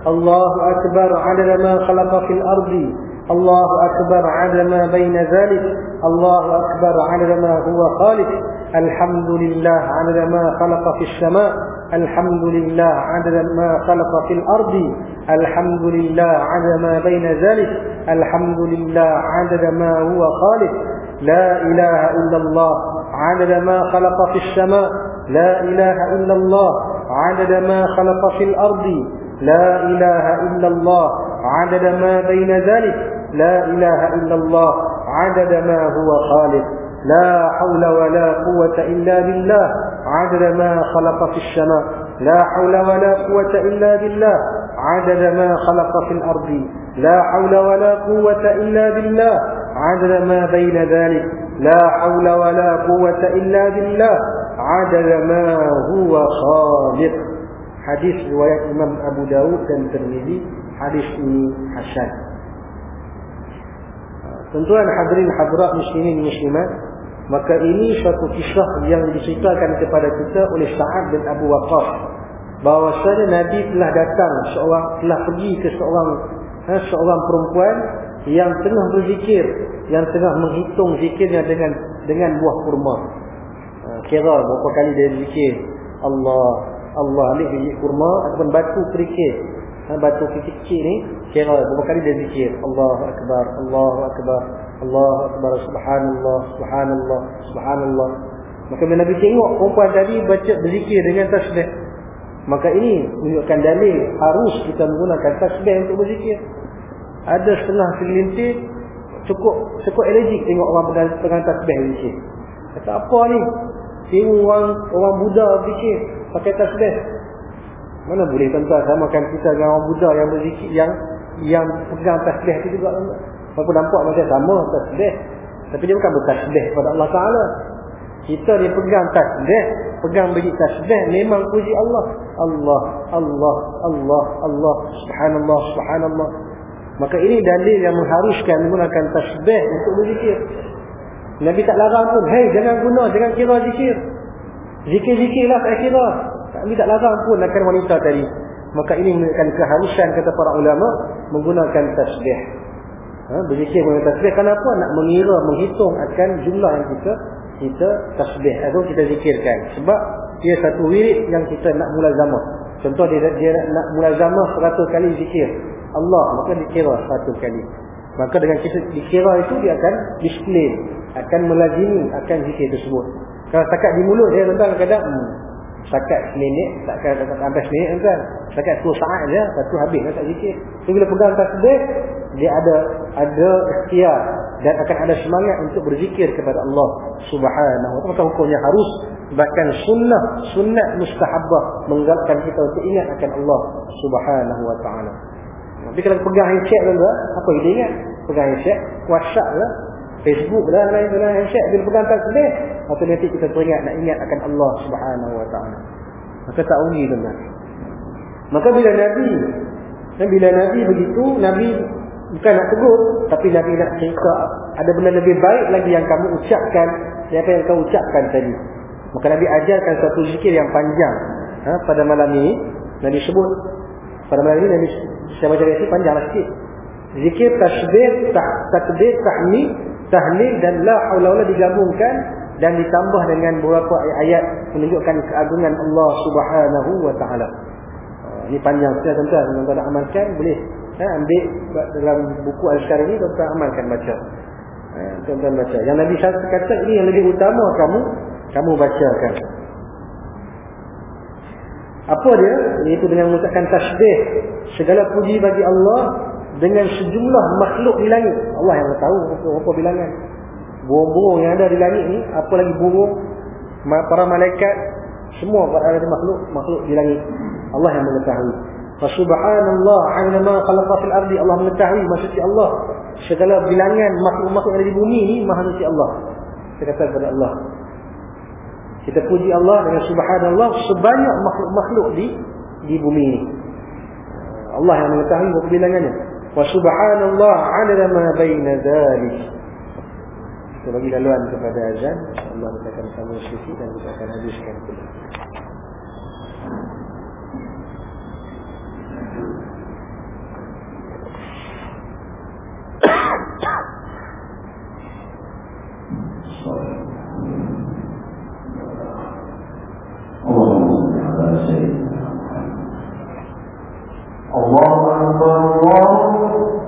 Allahu akbar 'ala ma khalaqa fil ardi. Allahu akbar 'ala ma bayna dhalik. Allahu akbar 'ala ma huwa khaliq. Alhamdulillah 'ala ma khalaqa fis sama' الحمد لله عدد ما خلق في الأرض الحمد لله عدد ما بين ذلك الحمد لله عدد ما هو خالق لا إله إلا الله عدد ما خلق في السماء لا إله إلا الله عدد ما خلق في الأرض لا إله إلا الله عدد ما بين ذلك لا إله إلا الله عدد ما هو خالق لا حول ولا قوة إلا بالله عدد ما خلق في السماء. لا حول ولا قوة إلا بالله. عدد ما خلق في الأرض. لا حول ولا قوة إلا بالله. عدد ما بين ذلك. لا حول ولا قوة إلا بالله. عدد ما هو خالق. حديث رواية إمام أبو داود Tirmizi hadis ini hasan Tuan-tuan hadirin hadirat muslimin muslimat Maka ini suatu kisah yang diceritakan kepada kita oleh Sa'ad bin Abu Waqqas bahwasanya Nabi telah datang seorang telah pergi ke seorang ha, seorang perempuan yang tengah berzikir, yang tengah menghitung zikirnya dengan dengan buah kurma. Ha, kira berapa kali dia zikir Allah Allah ambil biji kurma ataupun batu kerikil. Ha, batu kecil-kecil ni kira berapa kali dia zikir Allahu akbar Allahu akbar Allah Akbar Subhanallah Subhanallah Subhanallah. Maka bila Nabi tengok perempuan tadi baca berzikir dengan tasbih. Maka ini menunjukkan dalil harus kita menggunakan tasbih untuk berzikir. Ada setengah segelintir cukup cukup allergic tengok orang pegang tasbih berzikir. Kata apa ni? Tengok orang, orang Buddha berzikir pakai tasbih. Mana boleh tuan-tuan samakan kita dengan orang Buddha yang berzikir yang yang pegang tasbih itu juga Walaupun nampak macam sama tasbih. Tapi dia bukan bertasbih kepada Allah Ta'ala. Kita dia pegang tasbih. Pegang bagi tasbih. Memang puji Allah. Allah. Allah. Allah. Allah. Subhanallah. Subhanallah. Maka ini dalil yang mengharuskan menggunakan tasbih untuk berzikir. Nabi tak larang pun. Hei jangan guna. Jangan kira zikir. Zikir-zikirlah tak kira. Nabi tak larang pun akan wanita tadi. Maka ini menunjukkan keharusan kata para ulama menggunakan tasbih. Ha, berzikir dengan tasbih. Kenapa nak mengira menghitung akan jumlah yang kita kita tasbih. Atau kita zikirkan. Sebab dia satu wirid yang kita nak mula zaman contoh dia dia nak mula zaman 100 kali zikir. Allah maka dikira 100 kali. Maka dengan kita dikira itu dia akan display akan melazimi akan zikir tersebut. Kalau setakat di mulut dia tuan kadang hmm, setakat seminit, setakat sampai seminit tuan. Setakat 10 saat je, lepas tu habis tak zikir. So, bila pegang tasbih, dia ada ada ikhtiar dan akan ada semangat untuk berzikir kepada Allah Subhanahu wa taala. Hukumnya harus bahkan sunnah, sunnat mustahabah menggalakkan kita untuk ingat akan Allah Subhanahu wa taala. Tapi kalau pegang handshake tuan, apa dia ingat? Pegang handshake, WhatsApp lah, Facebook lah lain-lain handshake bila pegang tasbih otomatik kita teringat nak ingat akan Allah Subhanahu wa taala. Maka tak rugi tuan maka bila nabi bila nabi begitu nabi bukan nak tegur tapi nabi nak cerita. Ada benda lebih baik lagi yang kamu ucapkan apa yang kamu ucapkan tadi. Maka nabi ajarkan satu zikir yang panjang. Ha, pada malam ini nabi sebut pada malam ini nabi saya baca ayat panjang sikit. Zikir tasbih takbir tahmid tahlil dan la haula wala digabungkan dan ditambah dengan beberapa ayat menunjukkan keagungan Allah Subhanahu wa taala. Uh, ini panjang sekali tuan-tuan, tuan-tuan nak amalkan boleh ha, ambil dalam buku al-syarih ini tuan-tuan amalkan baca. Ha, tuan-tuan baca. Yang Nabi sallallahu kata ini yang lebih utama kamu kamu bacakan. Apa dia? Iaitu dengan mengucapkan tasbih. Segala puji bagi Allah dengan sejumlah makhluk di langit. Allah yang tahu berapa bilangan. Burung-burung yang ada di langit ni, apa lagi burung, para malaikat, semua ada makhluk, makhluk di langit. Allah yang mengetahui. Subhanallah, ala ma khalaqa fil ardi. Allah mengetahui maksudnya Allah. Segala bilangan makhluk-makhluk yang ada di bumi ni maha suci Allah. Kita kata kepada Allah. Kita puji Allah dengan subhanallah sebanyak makhluk-makhluk di di bumi ini. Allah yang mengetahui berapa bilangannya. وسبحان Allah adada ma baina dzalik. Sebagai laluan kepada azan, Allah mengatakan kamu sisi dan kita akan habiskan. Allahumma ala sayyidina pula Tuan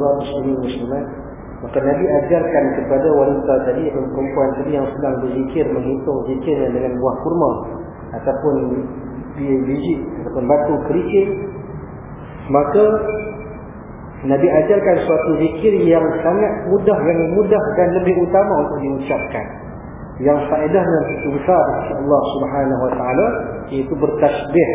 hadirat muslimin muslimat Maka Nabi ajarkan kepada wanita tadi atau perempuan tadi yang sedang berzikir menghitung zikirnya dengan buah kurma ataupun biji ataupun batu kerikil. Maka Nabi ajarkan suatu zikir yang sangat mudah yang mudah dan lebih utama untuk diucapkan. Yang faedahnya begitu besar Allah Subhanahu wa taala iaitu bertasbih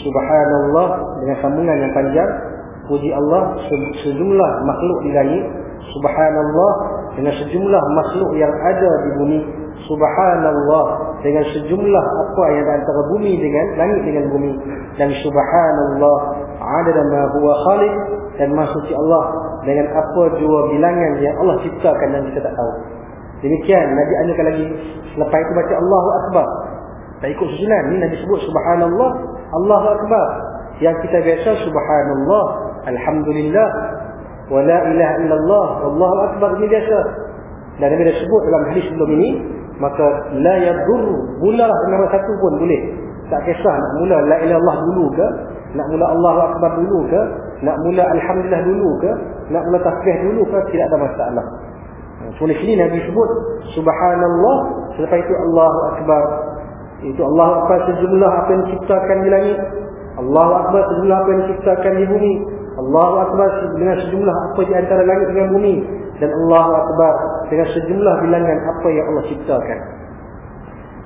subhanallah dengan sambungan yang panjang puji Allah sejumlah makhluk di langit subhanallah dengan sejumlah makhluk yang ada di bumi subhanallah dengan sejumlah apa yang antara bumi dengan langit dengan bumi dan subhanallah adada ma huwa khaliq dan maksudnya Allah dengan apa jua bilangan yang Allah ciptakan dan kita tak tahu. Demikian Nabi anjurkan lagi Selepas itu baca Allahu Akbar. Tak ikut susunan Ini Nabi sebut Subhanallah Allahu Akbar. Yang kita biasa Subhanallah Alhamdulillah. Wa la ilaha illallah. Allahu Akbar. Ini biasa. Dan Nabi dah sebut dalam hadis sebelum ini Maka La yadur Mulalah nama satu pun boleh. Tak kisah nak mula La ilaha illallah dulu ke Nak mula Allahu Akbar dulu ke Nak mula Alhamdulillah dulu ke Nak mula tasbih dulu ke Tidak ada masalah. Di sini Nabi sebut Subhanallah. Selepas itu Allahu Akbar. Itu Allahu Akbar sejumlah apa yang diciptakan di langit. Allahu Akbar sejumlah apa yang diciptakan di bumi Allahu Akbar dengan sejumlah apa di antara langit dengan bumi. Dan Allahu Akbar dengan sejumlah bilangan apa yang Allah ciptakan.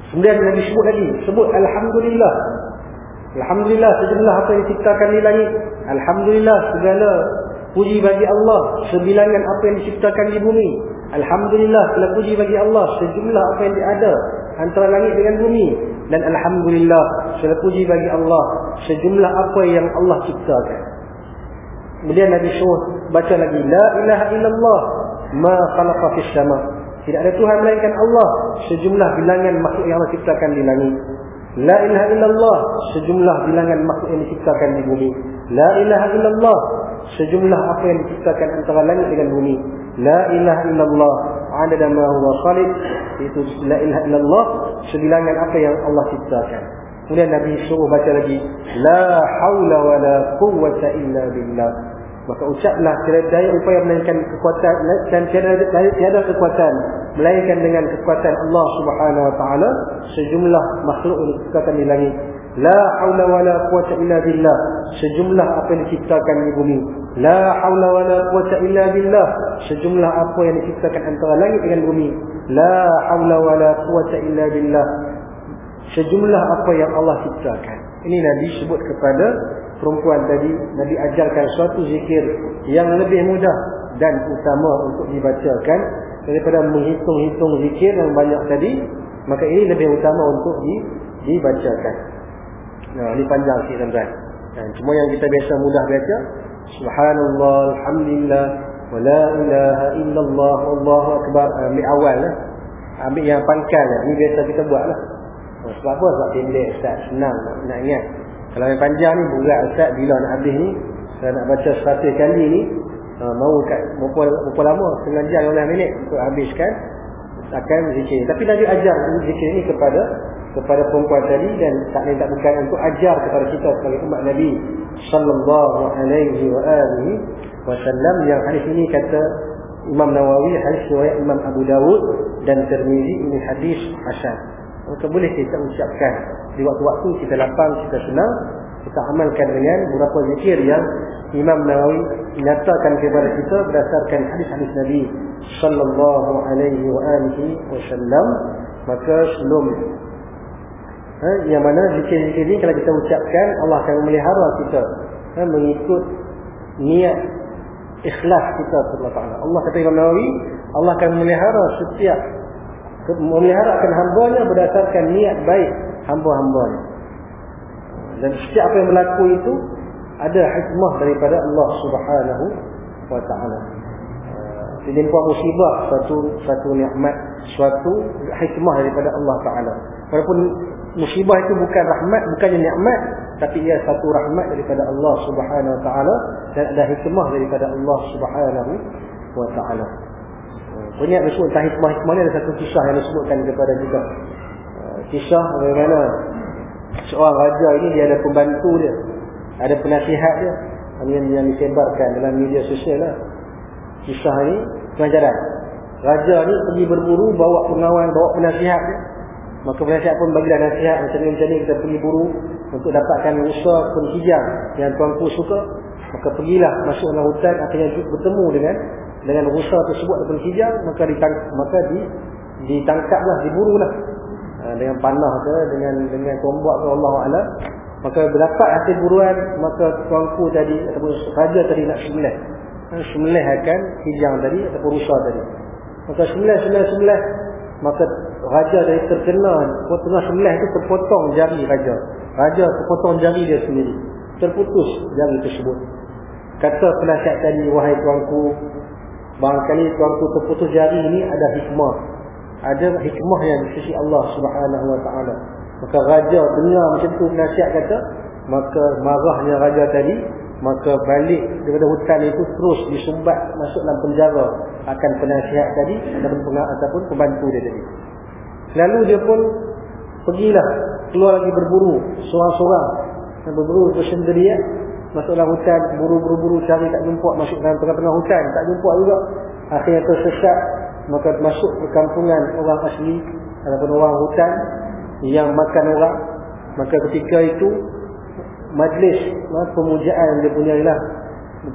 Kemudian Nabi sebut lagi Sebut Alhamdulillah. Alhamdulillah sejumlah apa yang diciptakan di langit. Alhamdulillah segala puji bagi Allah Sebilangan apa yang diciptakan di bumi. Alhamdulillah telah puji bagi Allah sejumlah apa yang ada antara langit dengan bumi. Dan alhamdulillah telah puji bagi Allah sejumlah apa yang Allah ciptakan. Kemudian Nabi suruh baca lagi la ilaha illallah ma khalaqa fis sama. Tidak ada Tuhan melainkan Allah sejumlah bilangan makhluk yang Allah ciptakan di langit. La ilaha illallah sejumlah bilangan makhluk yang diciptakan di bumi. La ilaha illallah sejumlah apa yang diciptakan antara langit dengan bumi. La ilaha illallah adada ma huwa khalid itu la ilaha illallah sebilangan apa yang Allah ciptakan. Kemudian Nabi suruh baca lagi la haula wala quwwata illa billah. Maka ucaplah daya upaya melainkan kekuatan dan tiada kekuatan melainkan dengan kekuatan Allah Subhanahu wa taala sejumlah makhluk yang diciptakan di langit La haula wala quwata illa billah. Sejumlah apa yang diciptakan di bumi. La haula wala quwata illa billah. Sejumlah apa yang diciptakan antara langit dengan bumi. La haula wala quwata illa billah. Sejumlah apa yang Allah ciptakan. Ini Nabi sebut kepada perempuan tadi. Nabi ajarkan suatu zikir yang lebih mudah dan utama untuk dibacakan daripada menghitung-hitung zikir yang banyak tadi. Maka ini lebih utama untuk dibacakan. Nah, ini panjang sikit tuan-tuan. Cuma yang kita biasa mudah baca, subhanallah, alhamdulillah, wa la ilaha illallah, wallahu akbar. Ambil awal lah. Ambil yang pangkal lah. Ini biasa kita buat lah. Oh, sebab apa? Sebab pendek. Senang nak, nak ingat. Kalau yang panjang ni, berat Ustaz. Bila nak habis ni, saya nak baca seratus kali ni, uh, mau kat, berapa, lama? Setengah jam, 15 minit untuk habiskan. Akan zikir. Tapi Nabi ajar zikir ni kepada kepada perempuan tadi dan tak lain tak bukan untuk ajar kepada kita sebagai umat Nabi sallallahu alaihi wa alihi wasallam yang hadis ini kata Imam Nawawi hadis riwayat Imam Abu Dawud dan Tirmizi ini hadis hasan. Maka boleh kita ucapkan di waktu-waktu kita lapang, kita senang, kita amalkan dengan beberapa zikir yang Imam Nawawi nyatakan kepada kita berdasarkan hadis-hadis Nabi sallallahu alaihi wa alihi wasallam. Maka sebelum ha, yang mana zikir-zikir ini kalau kita ucapkan Allah akan memelihara kita ha, mengikut niat ikhlas kita kepada Allah Allah kata Imam Nawawi Allah akan memelihara setiap memelihara akan hambanya berdasarkan niat baik hamba-hambanya dan setiap apa yang berlaku itu ada hikmah daripada Allah Subhanahu wa taala. Dilimpa musibah satu satu nikmat, suatu hikmah daripada Allah taala. Walaupun musibah itu bukan rahmat, bukannya nikmat, tapi ia satu rahmat daripada Allah Subhanahu wa taala dan ada hikmah daripada Allah Subhanahu wa taala. Banyak disebut tentang hikmah-hikmah ni ada satu kisah yang disebutkan kepada kita. Kisah bagaimana seorang raja ini dia ada pembantu dia. Ada penasihat dia. Yang, yang disebarkan dalam media sosial lah. Kisah ni pengajaran. Raja ni pergi berburu bawa pengawal, bawa penasihat dia. Maka penasihat pun bagilah nasihat macam ni macam ni kita pergi buru untuk dapatkan usaha penghijau yang tuanku suka. Maka pergilah masuk dalam hutan akhirnya bertemu dengan dengan usaha tersebut ataupun hijau maka ditang, maka di ditangkaplah diburulah. Ha, dengan panah ke dengan dengan tombak ke Allah Allah maka berdapat hasil buruan maka tuanku tadi ataupun raja tadi nak sembelih. Sembelih akan hijau tadi ataupun rusa tadi. Maka sembelih sembelih sembelih. Maka raja dari terkena tengah sebelah itu terpotong jari raja. Raja terpotong jari dia sendiri. Terputus jari tersebut. Kata penasihat tadi wahai tuanku barangkali tuanku terputus jari ini ada hikmah ada hikmah yang di sisi Allah Subhanahu Wa Taala. Maka raja dengar macam tu nasihat kata, maka marahnya raja tadi, maka balik daripada hutan itu terus disumbat masuk dalam penjara akan penasihat tadi ataupun pengawas ataupun pembantu dia tadi. Lalu dia pun pergilah keluar lagi berburu seorang-seorang berburu bersendirian masuk dalam hutan buru-buru cari tak jumpa masuk dalam tengah-tengah hutan tak jumpa juga. Akhirnya tersesat maka masuk ke kampungan orang asli ataupun orang hutan yang makan orang. Maka ketika itu majlis pemujaan dia punya ialah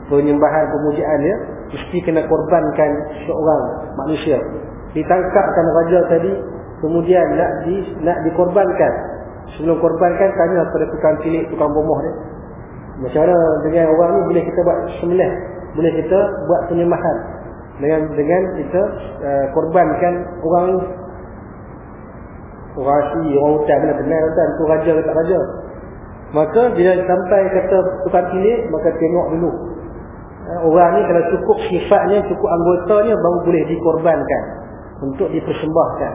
penyembahan pemujaan dia mesti kena korbankan seorang manusia. Ditangkapkan raja tadi kemudian nak di nak dikorbankan. Sebelum korbankan tanya kepada tukang cilik tukang bomoh dia macam mana dengan orang ni boleh kita buat sembelih boleh kita buat penyembahan dengan dengan kita uh, korbankan orang orang asli orang hutan mana kenal hutan tu raja ke tak raja? Maka bila sampai kata tukang cilik maka tengok dulu. Uh, orang ni kalau cukup sifatnya cukup anggotanya baru boleh dikorbankan untuk dipersembahkan.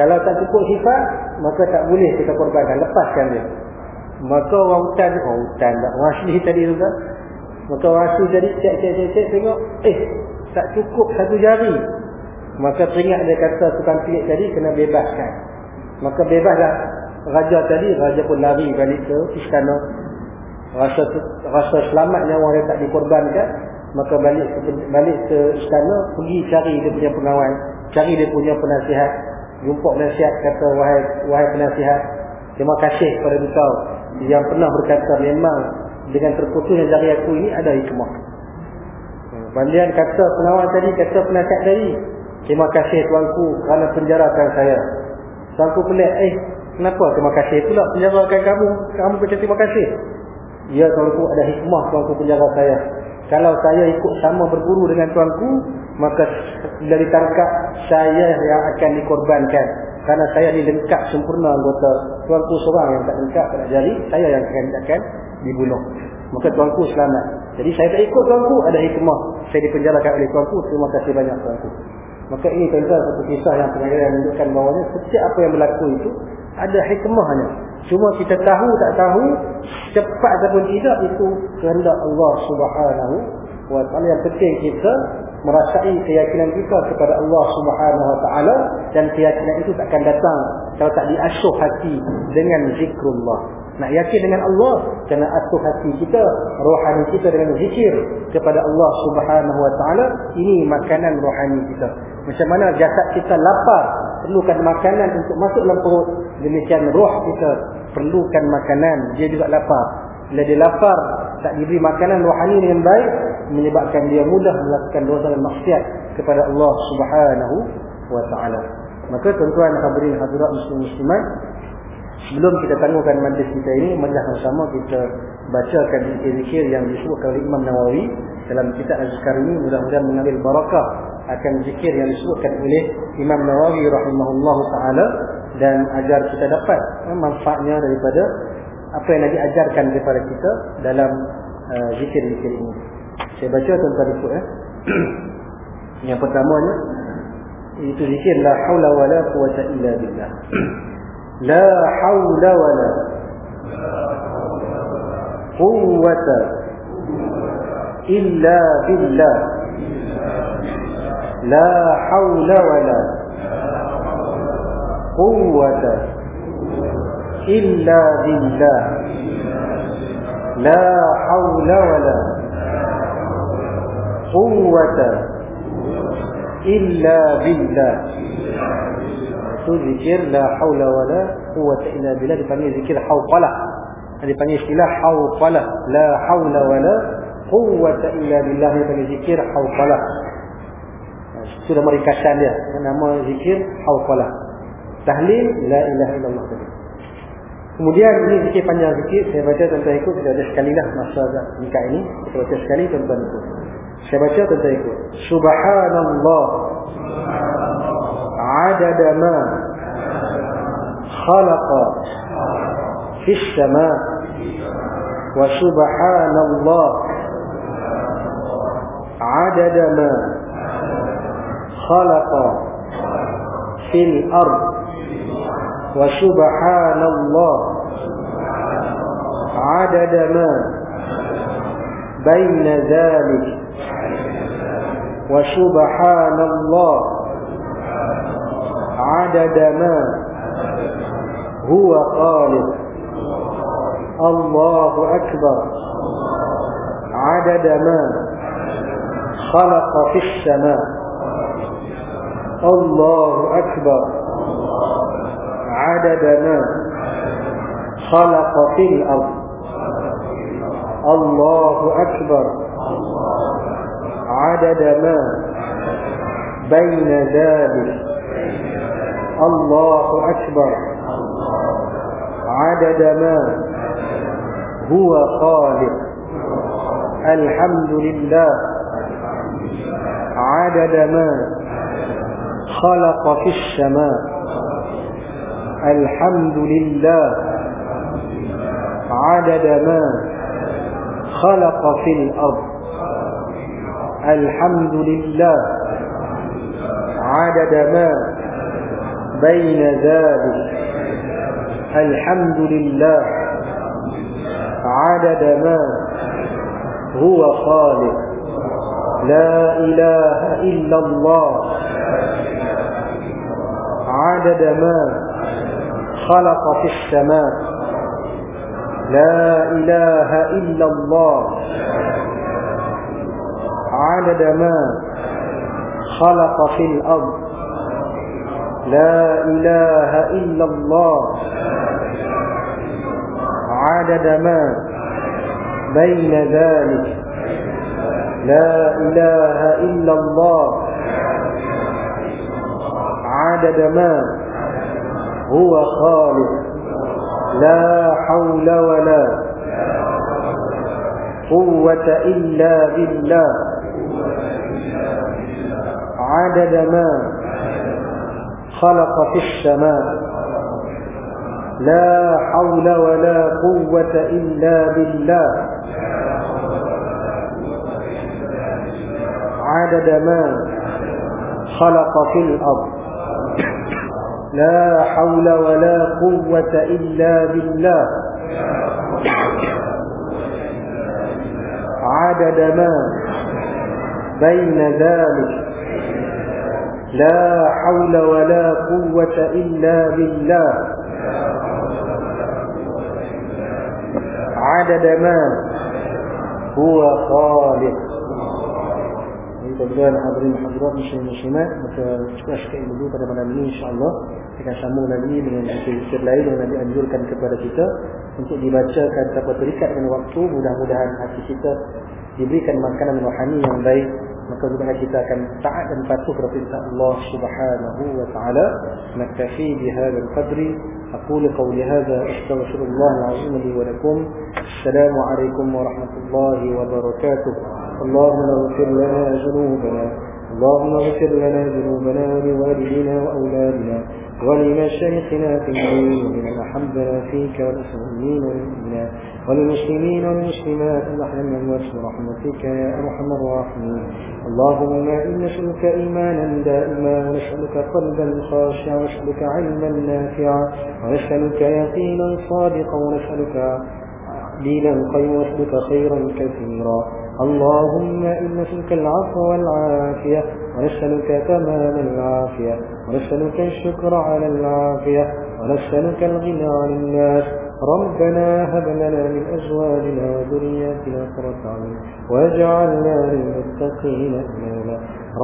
Kalau tak cukup sifat maka tak boleh kita korbankan lepaskan dia maka orang hutan orang hutan tak. Orang tadi tu kan? Maka orang asli tadi cek cek cek cek tengok eh tak cukup satu jari. Maka teringat dia kata tukang pilik tadi kena bebaskan. Maka bebaslah raja tadi raja pun lari balik ke istana. Rasa rasa selamatnya orang yang tak dikorbankan maka balik ke, balik ke istana pergi cari dia punya pengawal cari dia punya penasihat. Jumpa penasihat kata wahai wahai penasihat terima kasih kepada engkau yang pernah berkata memang dengan terputusnya jari aku ini ada hikmah Bandian kata penawar tadi, kata penasihat tadi. Terima kasih tuanku kerana penjarakan saya. Tuanku pelik, eh kenapa terima kasih pula penjarakan kamu? Kamu kata terima kasih. Ya tuanku ada hikmah tuanku penjara saya. Kalau saya ikut sama berburu dengan tuanku, maka bila ditangkap, saya yang akan dikorbankan. Kerana saya ni lengkap sempurna anggota. Tuanku seorang yang tak lengkap, tak jari, saya yang akan, akan dibunuh. Maka tuanku selamat. Jadi saya tak ikut tuanku, ada hikmah. Saya dipenjarakan oleh tuanku, terima kasih banyak tuanku. Maka ini tuan-tuan satu kisah yang pengajaran menunjukkan bahawanya setiap apa yang berlaku itu ada hikmahnya. Cuma kita tahu tak tahu, cepat ataupun tidak itu kehendak Allah subhanahu wa ta'ala. Yang penting kita merasai keyakinan kita kepada Allah subhanahu wa ta'ala dan keyakinan itu takkan datang kalau tak diasuh hati dengan zikrullah. Nak yakin dengan Allah kena asuh hati kita, rohani kita dengan zikir kepada Allah Subhanahu wa taala. Ini makanan rohani kita. Macam mana jasad kita lapar, perlukan makanan untuk masuk dalam perut. Demikian roh kita perlukan makanan, dia juga lapar. Bila dia lapar, tak diberi makanan rohani dengan baik, menyebabkan dia mudah melakukan dosa dan maksiat kepada Allah Subhanahu wa taala. Maka tuan-tuan hadirin hadirat muslim-muslimat, Sebelum kita tangguhkan majlis kita ini, majlis sama kita bacakan zikir-zikir yang disebutkan oleh Imam Nawawi dalam kitab Az-Zikar ini mudah-mudahan mengambil barakah akan zikir yang disebutkan oleh Imam Nawawi rahimahullah taala dan agar kita dapat eh, manfaatnya daripada apa yang Nabi ajarkan kepada kita dalam eh, zikir-zikir uh, ini. Saya baca tuan-tuan ikut eh. ya. yang pertamanya itu zikir la haula wala quwata illa billah. la haula wala quwata illa billah. La haula wala quwata إلا بالله لا حول ولا قوة إلا بالله itu zikir la haula wala quwwata illa billah dipanggil zikir hawqalah dipanggil istilah hawqalah la haula wala quwwata illa billah dipanggil zikir hawqalah sudah meringkaskan dia nama zikir hawqalah tahlil la ilaha illallah Kemudian ini sikit panjang sikit Saya baca tuan-tuan ikut. Kita ada sekali lah masa nikah ini. Kita baca sekali tuan-tuan ikut Saya baca tuan-tuan ikut Subhanallah. Adadama Khalaqa Fissama Wa subhanallah. Adadama Khalaqa Fil ard. وسبحان الله عدد ما بين ذلك. وسبحان الله عدد ما هو خالق. الله أكبر. عدد ما خلق في السماء. الله أكبر. عدد ما خلق في الأرض. الله أكبر. عدد ما بين ذلك. الله أكبر. عدد ما هو خالق. الحمد لله. عدد ما خلق في السماء. الحمد لله عدد ما خلق في الأرض. الحمد لله عدد ما بين ذلك. الحمد لله عدد ما هو خالق. لا إله إلا الله. عدد ما خلق في السماء. لا إله إلا الله. عدد ما خلق في الأرض. لا إله إلا الله. عدد ما بين ذلك. لا إله إلا الله. عدد ما هو خالق لا حول ولا قوة إلا بالله. عدد ما خلق في السماء. لا حول ولا قوة إلا بالله. عدد ما خلق في الأرض. لا حول ولا قوة إلا بالله. عدد ما بين ذلك. لا حول ولا قوة إلا بالله. عدد ما هو خالق. Tuan-tuan hadirin hadirat muslim muslimat Maka cukup sekian dulu pada malam ini insyaAllah. Kita akan sambung lagi dengan zikir lain yang Nabi anjurkan kepada kita Untuk dibacakan tanpa terikat dengan waktu. Mudah-mudahan hati kita diberikan makanan rohani yang baik. Maka juga kita akan taat dan patuh kepada perintah Allah Subhanahu wa taala. Naktafi bihadha alqadri. Aqulu qawli hadha astaghfirullah li wa lakum. Assalamu alaykum wa rahmatullahi wa barakatuh اللهم اغفر لنا ذنوبنا اللهم اغفر لنا ذنوبنا ولوالدينا وأولادنا ولمشايخنا في الدين ومن أحبنا فيك والمسلمين والمؤمنات وللمسلمين والمسلمات اللهم واسم رحمتك يا أرحم الراحمين. اللهم إنا نسألك إيمانا دائما ونسألك قلبا خاشعا ونسألك علما نافعا ونسألك يقينا صادقا ونسألك دينا قيما ونسألك خيرا كثيرا. اللهم إن نسألك العفو والعافية ونسألك تمام العافية ونسألك الشكر على العافية ونسألك الغنى عن الناس. ربنا هب لنا من أزواجنا وذرياتنا قرة عين واجعلنا للمتقين إماما.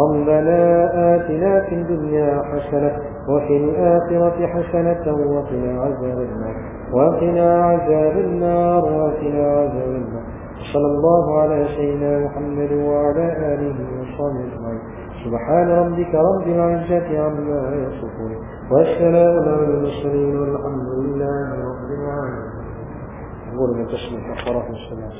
ربنا آتنا في الدنيا حسنة وفي الآخرة حسنة وقنا عذاب النار. وقنا عذاب النار وقنا عذاب النار. صلى الله على سيدنا محمد وعلى آله وصحبه أجمعين. سبحان ربك رب العزة عما يصفون. والسلام على المرسلين والحمد لله رب العالمين. أقول من السلام